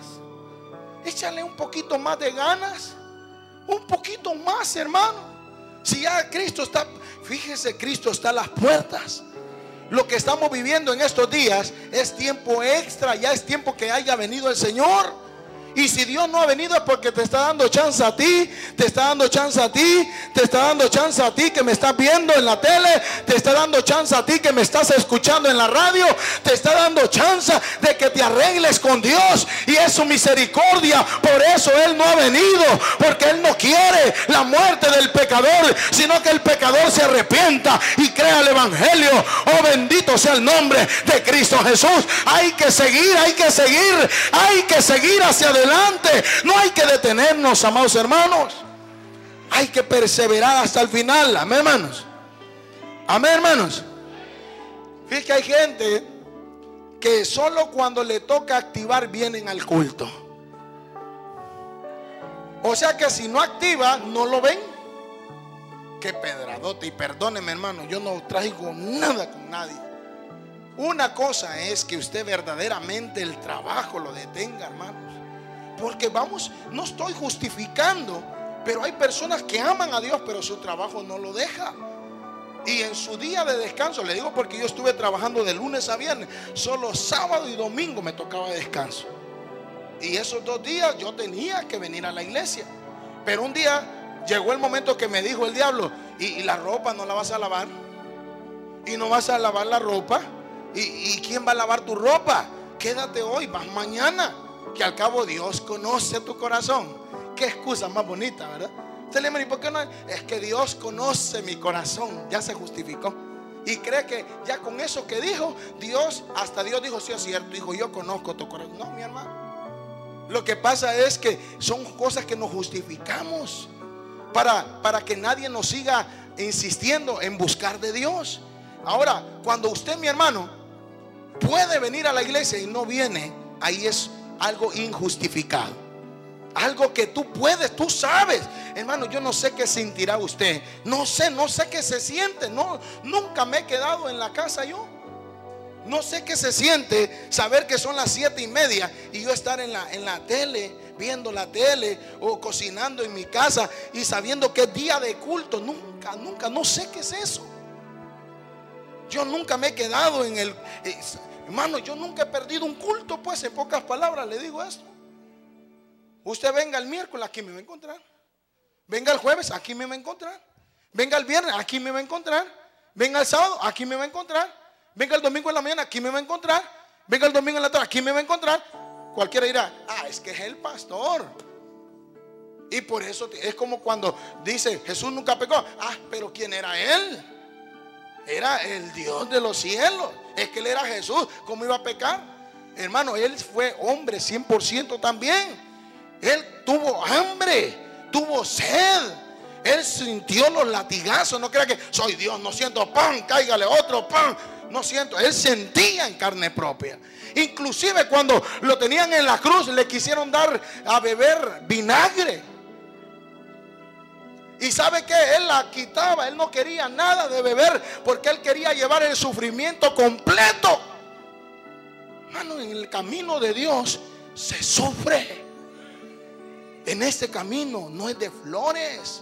Échale un poquito más de ganas. Un poquito más, hermano. Si ya Cristo está, fíjese, Cristo está a las puertas lo que estamos viviendo en estos días es tiempo extra, ya es tiempo que haya venido el Señor. Y si Dios no ha venido es porque te está dando chance a ti, te está dando chance a ti, te está dando chance a ti que me estás viendo en la tele, te está dando chance a ti que me estás escuchando en la radio, te está dando chance de que te arregles con Dios y es su misericordia. Por eso Él no ha venido, porque Él no quiere la muerte del pecador, sino que el pecador se arrepienta y crea el Evangelio. Oh bendito sea el nombre de Cristo Jesús. Hay que seguir, hay que seguir, hay que seguir hacia adelante no hay que detenernos, amados hermanos. Hay que perseverar hasta el final. Amén, hermanos. Amén, hermanos. Fíjate que hay gente que solo cuando le toca activar vienen al culto. O sea que si no activa, no lo ven. Qué pedradote. Y perdóneme, hermano, yo no traigo nada con nadie. Una cosa es que usted verdaderamente el trabajo lo detenga, hermanos. Porque vamos, no estoy justificando, pero hay personas que aman a Dios, pero su trabajo no lo deja. Y en su día de descanso, le digo porque yo estuve trabajando de lunes a viernes, solo sábado y domingo me tocaba descanso. Y esos dos días yo tenía que venir a la iglesia. Pero un día llegó el momento que me dijo el diablo, y, la ropa no la vas a lavar. Y no vas a lavar la ropa. ¿Y, ¿Y quién va a lavar tu ropa? Quédate hoy, vas mañana que al cabo Dios conoce tu corazón. Qué excusa más bonita, ¿verdad? Usted le ¿y por qué no? Es que Dios conoce mi corazón, ya se justificó. Y cree que ya con eso que dijo, Dios, hasta Dios dijo, sí es cierto, dijo, yo conozco tu corazón. No, mi hermano. Lo que pasa es que son cosas que nos justificamos para, para que nadie nos siga insistiendo en buscar de Dios. Ahora, cuando usted, mi hermano, puede venir a la iglesia y no viene, ahí es algo injustificado. Algo que tú puedes, tú sabes. Hermano, yo no sé qué sentirá usted. No sé, no sé qué se siente. No, nunca me he quedado en la casa yo. No sé qué se siente saber que son las siete y media y yo estar en la, en la tele, viendo la tele o cocinando en mi casa y sabiendo que es día de culto. Nunca, nunca, no sé qué es eso. Yo nunca me he quedado en el... Eh, Hermano, yo nunca he perdido un culto, pues en pocas palabras le digo esto. Usted venga el miércoles, aquí me va a encontrar. Venga el jueves, aquí me va a encontrar. Venga el viernes, aquí me va a encontrar. Venga el sábado, aquí me va a encontrar. Venga el domingo en la mañana, aquí me va a encontrar. Venga el domingo en la tarde, aquí me va a encontrar. Cualquiera dirá, ah, es que es el pastor. Y por eso es como cuando dice, Jesús nunca pecó. Ah, pero ¿quién era él? Era el Dios de los cielos. Es que él era Jesús. ¿Cómo iba a pecar? Hermano, él fue hombre 100% también. Él tuvo hambre, tuvo sed. Él sintió los latigazos. No crea que soy Dios, no siento pan, cáigale otro pan. No siento. Él sentía en carne propia. Inclusive cuando lo tenían en la cruz, le quisieron dar a beber vinagre. Y sabe que él la quitaba, él no quería nada de beber porque él quería llevar el sufrimiento completo. Hermano, en el camino de Dios se sufre. En este camino no es de flores.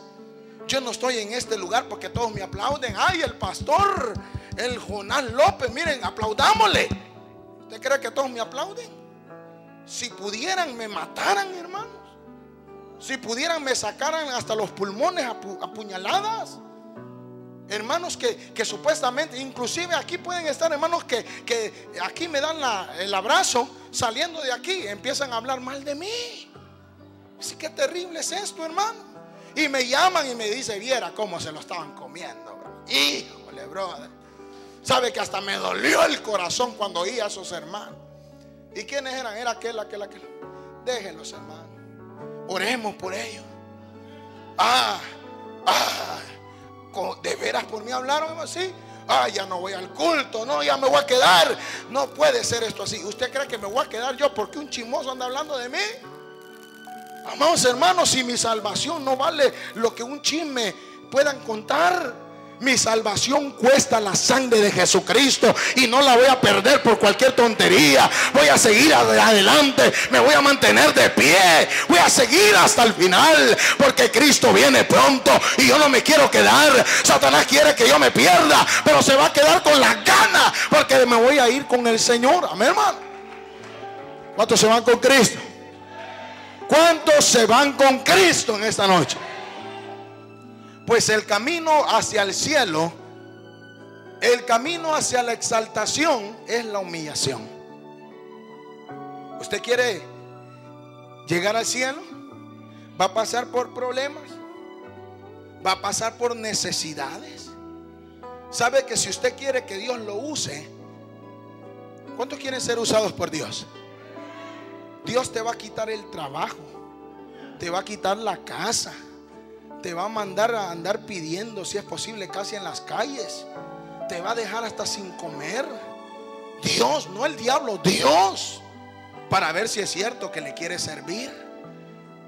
Yo no estoy en este lugar porque todos me aplauden. Ay, el pastor, el Jonás López, miren, aplaudámosle. ¿Usted cree que todos me aplauden? Si pudieran, me mataran, hermano. Si pudieran me sacaran hasta los pulmones apuñaladas. Hermanos que, supuestamente, inclusive aquí pueden estar hermanos que, aquí me dan el abrazo, saliendo de aquí empiezan a hablar mal de mí. Así que terrible es esto, hermano. Y me llaman y me dice, viera cómo se lo estaban comiendo. Bro. Híjole, brother. Sabe que hasta me dolió el corazón cuando oí a esos hermanos. ¿Y quiénes eran? Era aquel, aquel, aquel. Déjenlos, hermanos. Oremos por ellos. Ah, ah, ¿de veras por mí hablaron así? Ah, ya no voy al culto, no, ya me voy a quedar. No puede ser esto así. ¿Usted cree que me voy a quedar yo porque un chimoso anda hablando de mí? Amados hermanos, si mi salvación no vale lo que un chisme puedan contar, mi salvación cuesta la sangre de Jesucristo y no la voy a perder por cualquier tontería. Voy a seguir adelante, me voy a mantener de pie, voy a seguir hasta el final porque Cristo viene pronto y yo no me quiero quedar. Satanás quiere que yo me pierda, pero se va a quedar con la gana porque me voy a ir con el Señor. Amén, hermano. ¿Cuántos se van con Cristo? ¿Cuántos se van con Cristo en esta noche? Pues el camino hacia el cielo, el camino hacia la exaltación es la humillación. ¿Usted quiere llegar al cielo? ¿Va a pasar por problemas? ¿Va a pasar por necesidades? ¿Sabe que si usted quiere que Dios lo use, ¿cuántos quieren ser usados por Dios? Dios te va a quitar el trabajo, te va a quitar la casa te va a mandar a andar pidiendo, si es posible, casi en las calles. Te va a dejar hasta sin comer. Dios, no el diablo, Dios. Para ver si es cierto que le quiere servir.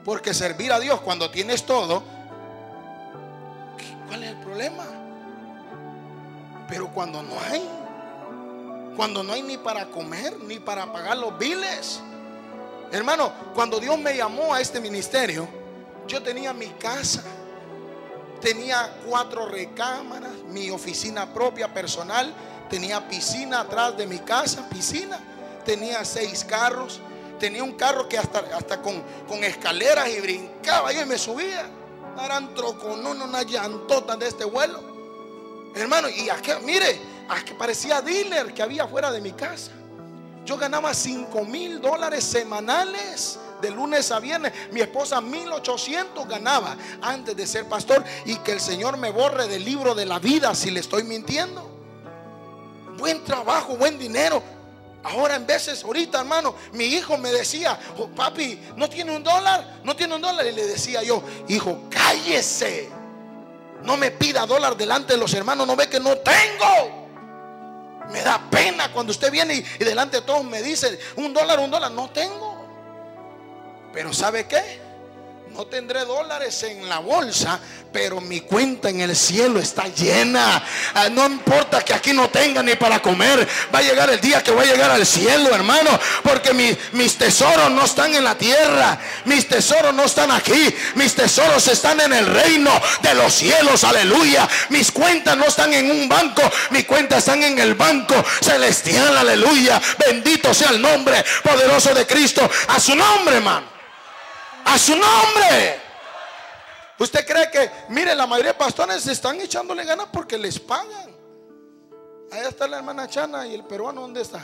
Porque servir a Dios cuando tienes todo, ¿cuál es el problema? Pero cuando no hay, cuando no hay ni para comer, ni para pagar los biles. Hermano, cuando Dios me llamó a este ministerio, yo tenía mi casa Tenía cuatro recámaras, mi oficina propia personal, tenía piscina atrás de mi casa, piscina, tenía seis carros, tenía un carro que hasta, hasta con, con escaleras y brincaba y me subía. Eran troconones, unas llantotas de este vuelo. Hermano, y aquí, mire, que parecía dealer que había fuera de mi casa. Yo ganaba 5 mil dólares semanales de lunes a viernes. Mi esposa 1800 ganaba antes de ser pastor y que el Señor me borre del libro de la vida si le estoy mintiendo. Buen trabajo, buen dinero. Ahora en veces, ahorita hermano, mi hijo me decía, oh, papi, ¿no tiene un dólar? ¿No tiene un dólar? Y le decía yo, hijo, cállese. No me pida dólar delante de los hermanos, no ve que no tengo. Me da pena cuando usted viene y, y delante de todos me dice, un dólar, un dólar, no tengo. Pero ¿sabe qué? No tendré dólares en la bolsa, pero mi cuenta en el cielo está llena. Ah, no importa que aquí no tenga ni para comer. Va a llegar el día que voy a llegar al cielo, hermano. Porque mis tesoros no están en la tierra. Mis tesoros no están aquí. Mis tesoros están en el reino de los cielos. Aleluya. Mis cuentas no están en un banco. Mis cuentas están en el banco celestial. Aleluya. Bendito sea el nombre poderoso de Cristo. A su nombre, hermano a su nombre. ¿Usted cree que, mire, la mayoría de pastores están echándole ganas porque les pagan? Allá está la hermana Chana y el peruano, ¿dónde está?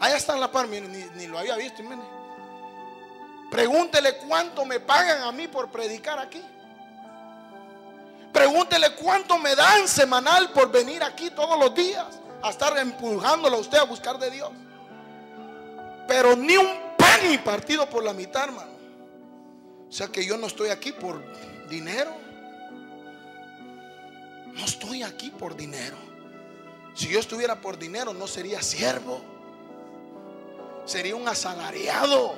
Allá está en la par, ni, lo había visto. Pregúntele cuánto me pagan a mí por predicar aquí. Pregúntele cuánto me dan semanal por venir aquí todos los días a estar empujándolo a usted a buscar de Dios. Pero ni un y partido por la mitad, hermano. O sea que yo no estoy aquí por dinero. No estoy aquí por dinero. Si yo estuviera por dinero, no sería siervo. Sería un asalariado,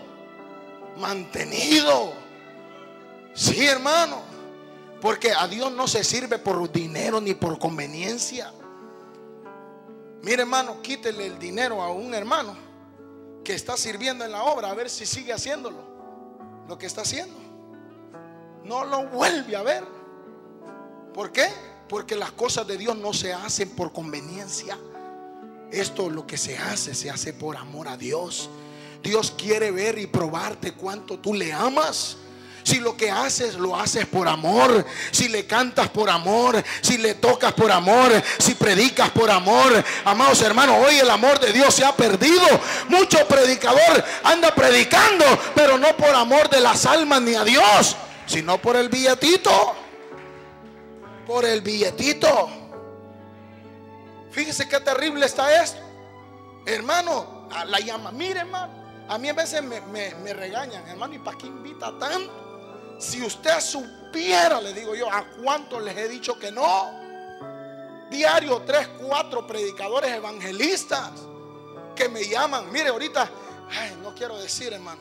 mantenido. Sí, hermano. Porque a Dios no se sirve por dinero ni por conveniencia. Mire, hermano, quítele el dinero a un hermano que está sirviendo en la obra, a ver si sigue haciéndolo, lo que está haciendo. No lo vuelve a ver. ¿Por qué? Porque las cosas de Dios no se hacen por conveniencia. Esto lo que se hace, se hace por amor a Dios. Dios quiere ver y probarte cuánto tú le amas. Si lo que haces lo haces por amor, si le cantas por amor, si le tocas por amor, si predicas por amor, amados hermanos, hoy el amor de Dios se ha perdido. Mucho predicador anda predicando, pero no por amor de las almas ni a Dios, sino por el billetito. Por el billetito. Fíjese qué terrible está esto. Hermano, la llama, mire hermano, a mí a veces me, me regañan, hermano, ¿y para qué invita tanto? Si usted supiera, le digo yo, a cuántos les he dicho que no. Diario, tres, cuatro predicadores evangelistas que me llaman. Mire, ahorita, ay, no quiero decir, hermano,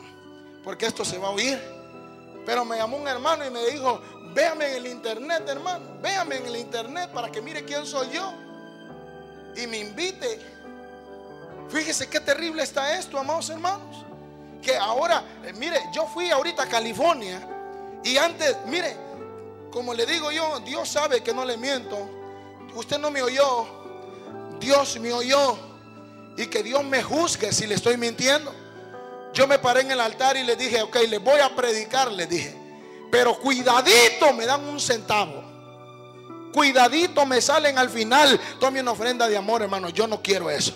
porque esto se va a oír. Pero me llamó un hermano y me dijo, véame en el internet, hermano, véame en el internet para que mire quién soy yo. Y me invite. Fíjese qué terrible está esto, amados hermanos. Que ahora, eh, mire, yo fui ahorita a California y antes, mire, como le digo yo, Dios sabe que no le miento. Usted no me oyó, Dios me oyó. Y que Dios me juzgue si le estoy mintiendo. Yo me paré en el altar y le dije, ok, le voy a predicar, le dije. Pero cuidadito me dan un centavo. Cuidadito me salen al final. Tome una ofrenda de amor, hermano. Yo no quiero eso.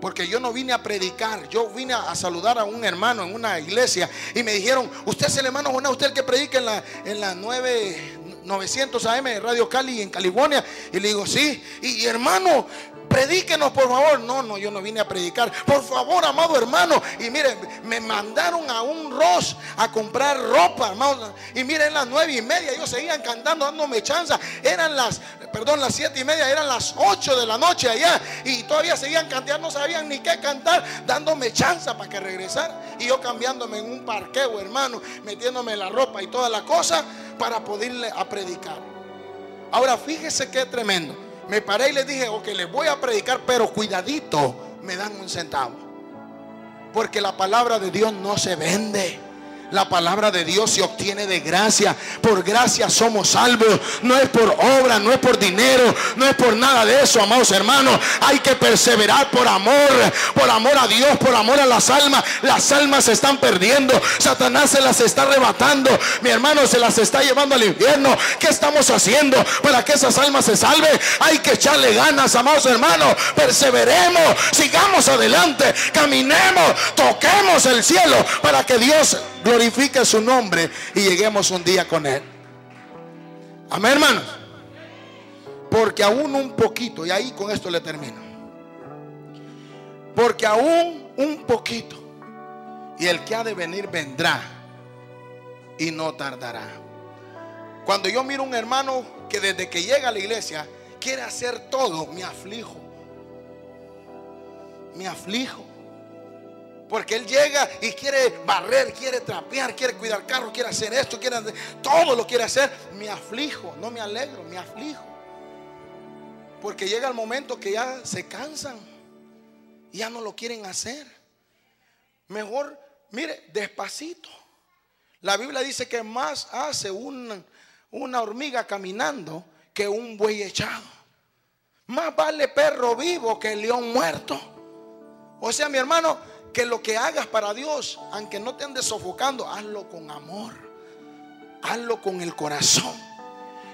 Porque yo no vine a predicar, yo vine a saludar a un hermano en una iglesia y me dijeron, usted es el hermano Jonás, usted el que predica en la, en la 900 AM Radio Cali en California. Y le digo, sí, y hermano, predíquenos por favor. No, no, yo no vine a predicar. Por favor, amado hermano. Y miren, me mandaron a un Ross a comprar ropa, hermano. Y miren, las nueve y media, ellos seguían cantando, dándome chanza. Eran las, perdón, las siete y media, eran las ocho de la noche allá. Y todavía seguían cantando, no sabían ni qué cantar, dándome chanza para que regresara. Y yo cambiándome en un parqueo, hermano, metiéndome la ropa y toda la cosa para poderle a predicar. Ahora fíjese qué tremendo. Me paré y le dije, ok, les voy a predicar, pero cuidadito, me dan un centavo. Porque la palabra de Dios no se vende. La palabra de Dios se obtiene de gracia. Por gracia somos salvos. No es por obra, no es por dinero, no es por nada de eso, amados hermanos. Hay que perseverar por amor, por amor a Dios, por amor a las almas. Las almas se están perdiendo. Satanás se las está arrebatando. Mi hermano se las está llevando al infierno. ¿Qué estamos haciendo para que esas almas se salven? Hay que echarle ganas, amados hermanos. Perseveremos, sigamos adelante, caminemos, toquemos el cielo para que Dios glorifique su nombre y lleguemos un día con Él. Amén, hermanos. Porque aún un poquito, y ahí con esto le termino. Porque aún un poquito, y el que ha de venir vendrá y no tardará. Cuando yo miro un hermano que desde que llega a la iglesia quiere hacer todo, me aflijo. Me aflijo. Porque él llega y quiere barrer, quiere trapear, quiere cuidar carro, quiere hacer esto, quiere todo lo quiere hacer. Me aflijo, no me alegro, me aflijo. Porque llega el momento que ya se cansan ya no lo quieren hacer. Mejor, mire, despacito. La Biblia dice que más hace una, una hormiga caminando que un buey echado. Más vale perro vivo que león muerto. O sea, mi hermano, que lo que hagas para Dios, aunque no te andes sofocando, hazlo con amor. Hazlo con el corazón.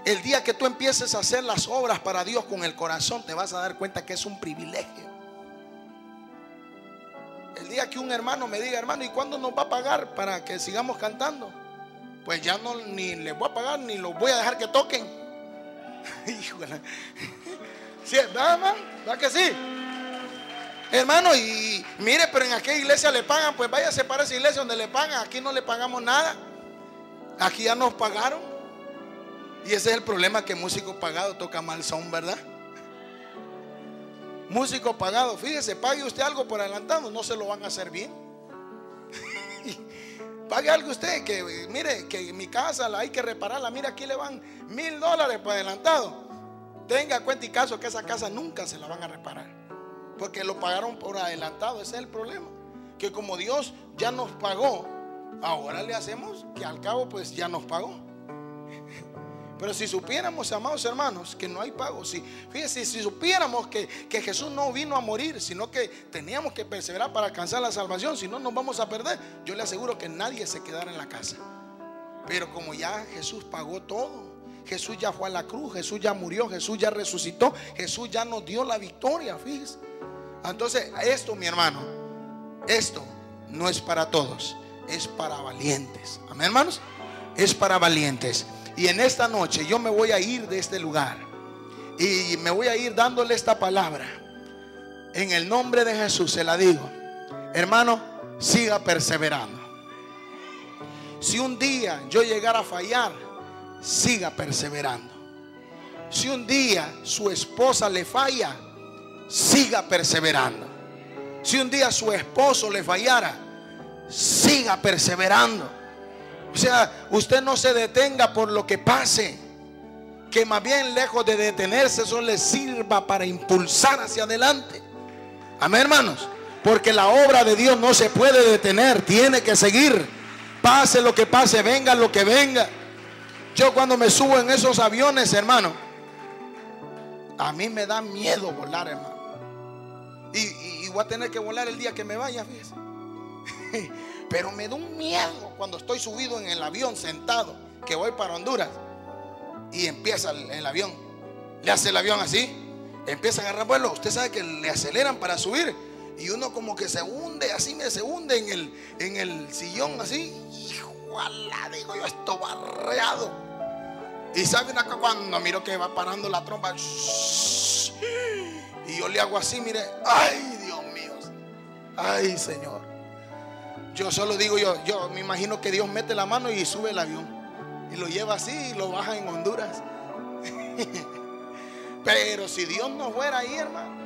El día que tú empieces a hacer las obras para Dios con el corazón, te vas a dar cuenta que es un privilegio. El día que un hermano me diga, hermano, ¿y cuándo nos va a pagar para que sigamos cantando? Pues ya no ni les voy a pagar ni los voy a dejar que toquen. Híjole. ¿Sí, ¿verdad, ¿Verdad que sí? Hermano, y mire, pero en aquella iglesia le pagan, pues váyase para esa iglesia donde le pagan. Aquí no le pagamos nada. Aquí ya nos pagaron. Y ese es el problema que músico pagado toca mal son, ¿verdad? Músico pagado, fíjese, pague usted algo por adelantado, no se lo van a hacer bien. pague algo usted, que mire, que mi casa la hay que repararla, mire, aquí le van mil dólares por adelantado. Tenga cuenta y caso que esa casa nunca se la van a reparar. Porque lo pagaron por adelantado, ese es el problema. Que como Dios ya nos pagó, ahora le hacemos que al cabo pues ya nos pagó. Pero si supiéramos, amados hermanos, que no hay pago, si, fíjese, si supiéramos que, que, Jesús no vino a morir, sino que teníamos que perseverar para alcanzar la salvación, si no nos vamos a perder, yo le aseguro que nadie se quedará en la casa. Pero como ya Jesús pagó todo, Jesús ya fue a la cruz, Jesús ya murió, Jesús ya resucitó, Jesús ya nos dio la victoria, fíjese. Entonces, esto, mi hermano, esto no es para todos, es para valientes. Amén, hermanos. Es para valientes. Y en esta noche yo me voy a ir de este lugar y me voy a ir dándole esta palabra. En el nombre de Jesús se la digo. Hermano, siga perseverando. Si un día yo llegara a fallar, siga perseverando. Si un día su esposa le falla, siga perseverando. Si un día su esposo le fallara, siga perseverando. O sea, usted no se detenga por lo que pase. Que más bien lejos de detenerse, eso le sirva para impulsar hacia adelante. Amén, hermanos. Porque la obra de Dios no se puede detener, tiene que seguir. Pase lo que pase, venga lo que venga. Yo cuando me subo en esos aviones, hermano, a mí me da miedo volar, hermano. Y, voy a tener que volar el día que me vaya, fíjese. Pero me da un miedo cuando estoy subido en el avión sentado, que voy para Honduras. Y empieza el, avión. Le hace el avión así. Empieza a agarrar vuelo. Usted sabe que le aceleran para subir. Y uno como que se hunde, así me se hunde en el, en el sillón, así. Igual, digo yo, esto barreado. Y saben acá cuando miro que va parando la trompa. Y yo le hago así, mire. Ay, Dios mío. Ay, Señor. Yo solo digo yo, yo me imagino que Dios mete la mano y sube el avión. Y lo lleva así y lo baja en Honduras. Pero si Dios no fuera ahí, hermano.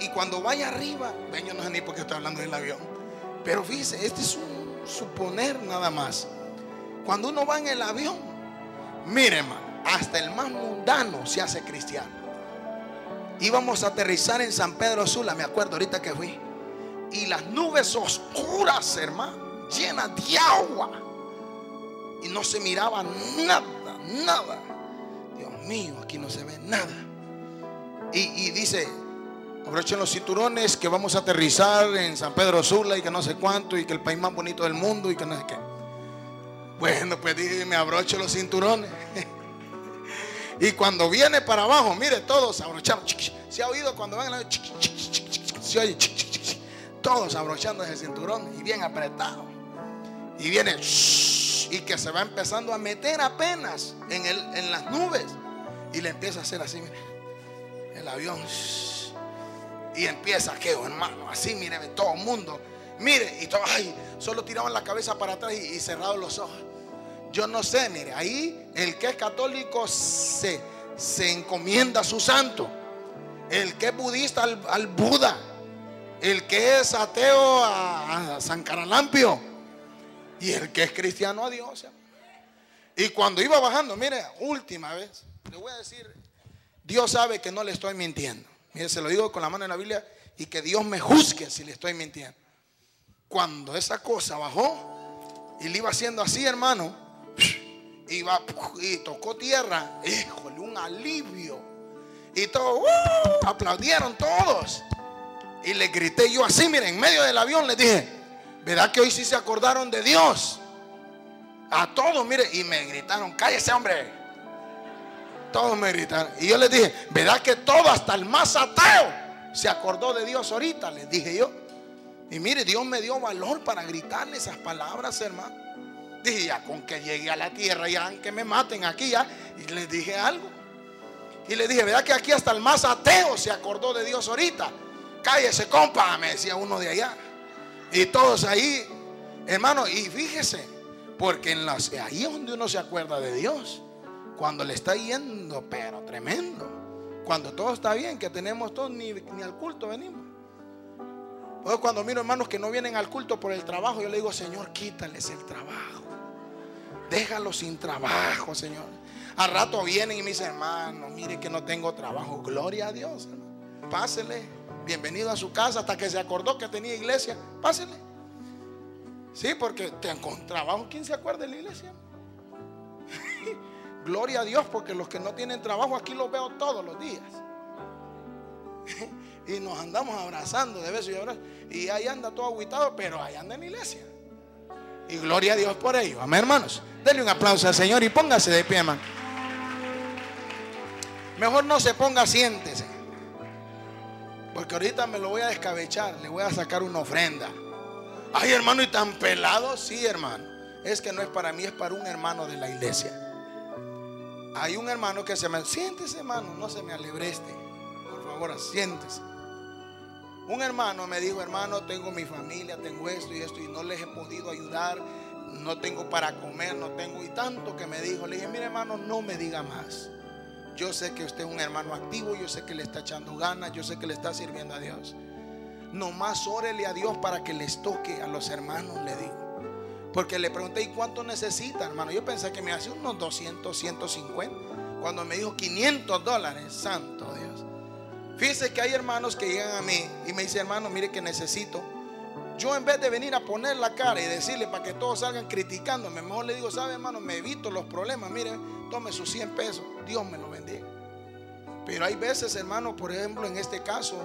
Y cuando vaya arriba, ven, yo no sé ni por qué estoy hablando del avión. Pero fíjese, este es un suponer nada más. Cuando uno va en el avión, Mire, hermano, hasta el más mundano se hace cristiano. Íbamos a aterrizar en San Pedro Sula, me acuerdo ahorita que fui. Y las nubes oscuras, hermano, llenas de agua. Y no se miraba nada, nada. Dios mío, aquí no se ve nada. Y, dice, aprovechen los cinturones que vamos a aterrizar en San Pedro Sula y que no sé cuánto y que el país más bonito del mundo y que no sé qué. Bueno, pues dije, me abrocho los cinturones. y cuando viene para abajo, mire, todos abrocharon. Se ha oído cuando van. Se oye. Todos abrochando ese cinturón y bien apretado. Y viene y que se va empezando a meter apenas en, el, en las nubes. Y le empieza a hacer así, mire. El avión. Y empieza, que hermano, así, mire, todo el mundo. Mire, y todo, ay, solo tiraban la cabeza para atrás y, y cerrados los ojos. Yo no sé, mire, ahí el que es católico se, se encomienda a su santo. El que es budista al, Buda. El que es ateo a, San Caralampio. Y el que es cristiano a Dios. Y cuando iba bajando, mire, última vez, le voy a decir, Dios sabe que no le estoy mintiendo. Mire, se lo digo con la mano en la Biblia y que Dios me juzgue si le estoy mintiendo. Cuando esa cosa bajó y le iba haciendo así, hermano, Iba y tocó tierra. Híjole, un alivio. Y todos ¡uh! aplaudieron todos. Y le grité yo así, miren, en medio del avión le dije, ¿verdad que hoy sí se acordaron de Dios? A todos, mire, y me gritaron, cállese hombre. Todos me gritaron. Y yo les dije, ¿verdad que todo, hasta el más ateo, se acordó de Dios ahorita? Les dije yo. Y mire, Dios me dio valor para gritarle esas palabras, hermano. Dije, ya con que llegue a la tierra, ya que me maten aquí, ya. Y les dije algo. Y le dije, ¿verdad que aquí hasta el más ateo se acordó de Dios ahorita? Cállese, compa, me decía uno de allá. Y todos ahí, hermano, y fíjese, porque en las, ahí es donde uno se acuerda de Dios. Cuando le está yendo, pero tremendo. Cuando todo está bien, que tenemos todo, ni, ni al culto venimos. Cuando miro hermanos que no vienen al culto por el trabajo, yo le digo, Señor, quítales el trabajo. Déjalo sin trabajo, Señor. Al rato vienen y me dicen, hermano, mire que no tengo trabajo. Gloria a Dios. Pásele. Bienvenido a su casa hasta que se acordó que tenía iglesia. Pásele. Sí, porque tengo trabajo. ¿Quién se acuerda de la iglesia? Gloria a Dios, porque los que no tienen trabajo aquí los veo todos los días. y nos andamos abrazando de besos y abrazos. Y ahí anda todo aguitado, pero ahí anda en la iglesia. Y gloria a Dios por ello. Amén, hermanos. Denle un aplauso al Señor y póngase de pie, hermano. Mejor no se ponga, siéntese. Porque ahorita me lo voy a descabechar, le voy a sacar una ofrenda. Ay, hermano, y tan pelado, sí, hermano. Es que no es para mí, es para un hermano de la iglesia. Hay un hermano que se me... Siéntese, hermano, no se me alebreste. Por favor, siéntese. Un hermano me dijo, hermano, tengo mi familia, tengo esto y esto y no les he podido ayudar, no tengo para comer, no tengo y tanto que me dijo. Le dije, mire hermano, no me diga más. Yo sé que usted es un hermano activo, yo sé que le está echando ganas, yo sé que le está sirviendo a Dios. Nomás órele a Dios para que les toque a los hermanos, le digo. Porque le pregunté, ¿y cuánto necesita, hermano? Yo pensé que me hacía unos 200, 150. Cuando me dijo 500 dólares, santo Dios. Fíjese que hay hermanos que llegan a mí y me dicen, hermano, mire que necesito. Yo en vez de venir a poner la cara y decirle para que todos salgan criticándome, mejor le digo, ¿sabe, hermano? Me evito los problemas. Mire, tome sus 100 pesos. Dios me lo bendiga. Pero hay veces, hermano, por ejemplo, en este caso,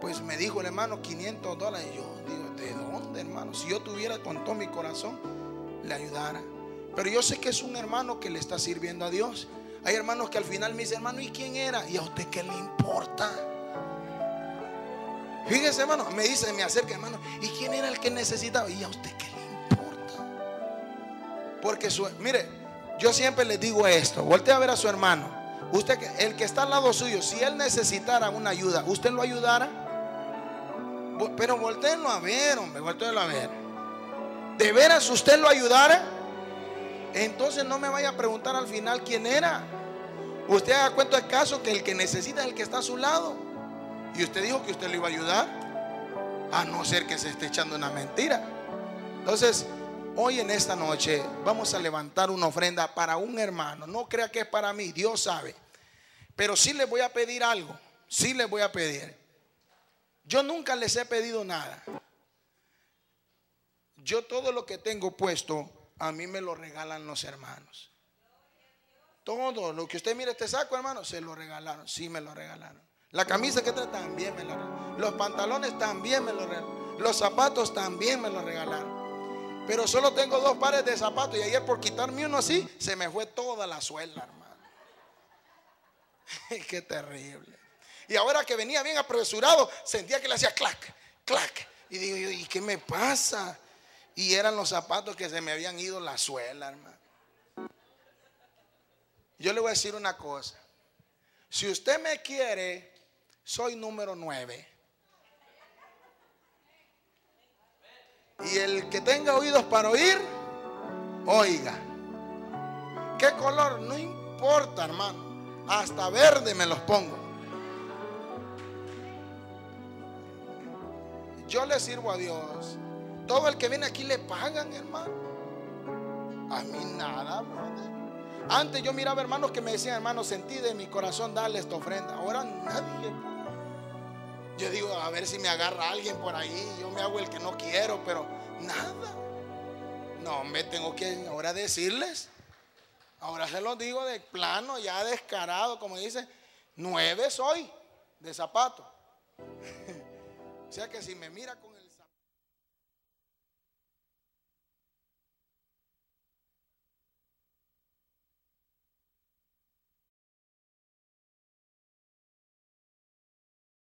pues me dijo el hermano 500 dólares. Yo digo, ¿de dónde, hermano? Si yo tuviera con todo mi corazón, le ayudara. Pero yo sé que es un hermano que le está sirviendo a Dios. Hay hermanos que al final me dicen, hermano, ¿y quién era? ¿Y a usted qué le importa? Fíjese, hermano, me dice, me acerca, hermano, ¿y quién era el que necesitaba? ¿Y a usted qué le importa? Porque su, mire, yo siempre le digo esto, voltea a ver a su hermano. Usted, el que está al lado suyo, si él necesitara una ayuda, ¿usted lo ayudara? Pero volteenlo a ver, hombre, volteenlo a ver. ¿De veras usted lo ayudara? Entonces no me vaya a preguntar al final quién era. Usted haga cuenta del caso que el que necesita es el que está a su lado. Y usted dijo que usted le iba a ayudar. A no ser que se esté echando una mentira. Entonces, hoy en esta noche vamos a levantar una ofrenda para un hermano. No crea que es para mí, Dios sabe. Pero sí le voy a pedir algo. Sí le voy a pedir. Yo nunca les he pedido nada. Yo todo lo que tengo puesto, a mí me lo regalan los hermanos. Todo lo que usted mire este saco, hermano, se lo regalaron. Sí, me lo regalaron. La camisa que trae también me lo regalaron. Los pantalones también me lo regalaron. Los zapatos también me lo regalaron. Pero solo tengo dos pares de zapatos y ayer por quitarme uno así, se me fue toda la suela, hermano. Qué terrible. Y ahora que venía bien apresurado, sentía que le hacía clac, clac. Y digo, ¿y qué me pasa? Y eran los zapatos que se me habían ido la suela, hermano. Yo le voy a decir una cosa. Si usted me quiere, soy número nueve. Y el que tenga oídos para oír, oiga. ¿Qué color? No importa, hermano. Hasta verde me los pongo. Yo le sirvo a Dios. Todo el que viene aquí le pagan, hermano. A mí nada, brother. Antes yo miraba hermanos que me decían, hermano, sentí de mi corazón darle esta ofrenda. Ahora nadie. Yo digo, a ver si me agarra alguien por ahí. Yo me hago el que no quiero, pero nada. No, me tengo que ahora decirles. Ahora se los digo de plano, ya descarado, como dice, nueve soy de zapato. o sea que si me mira con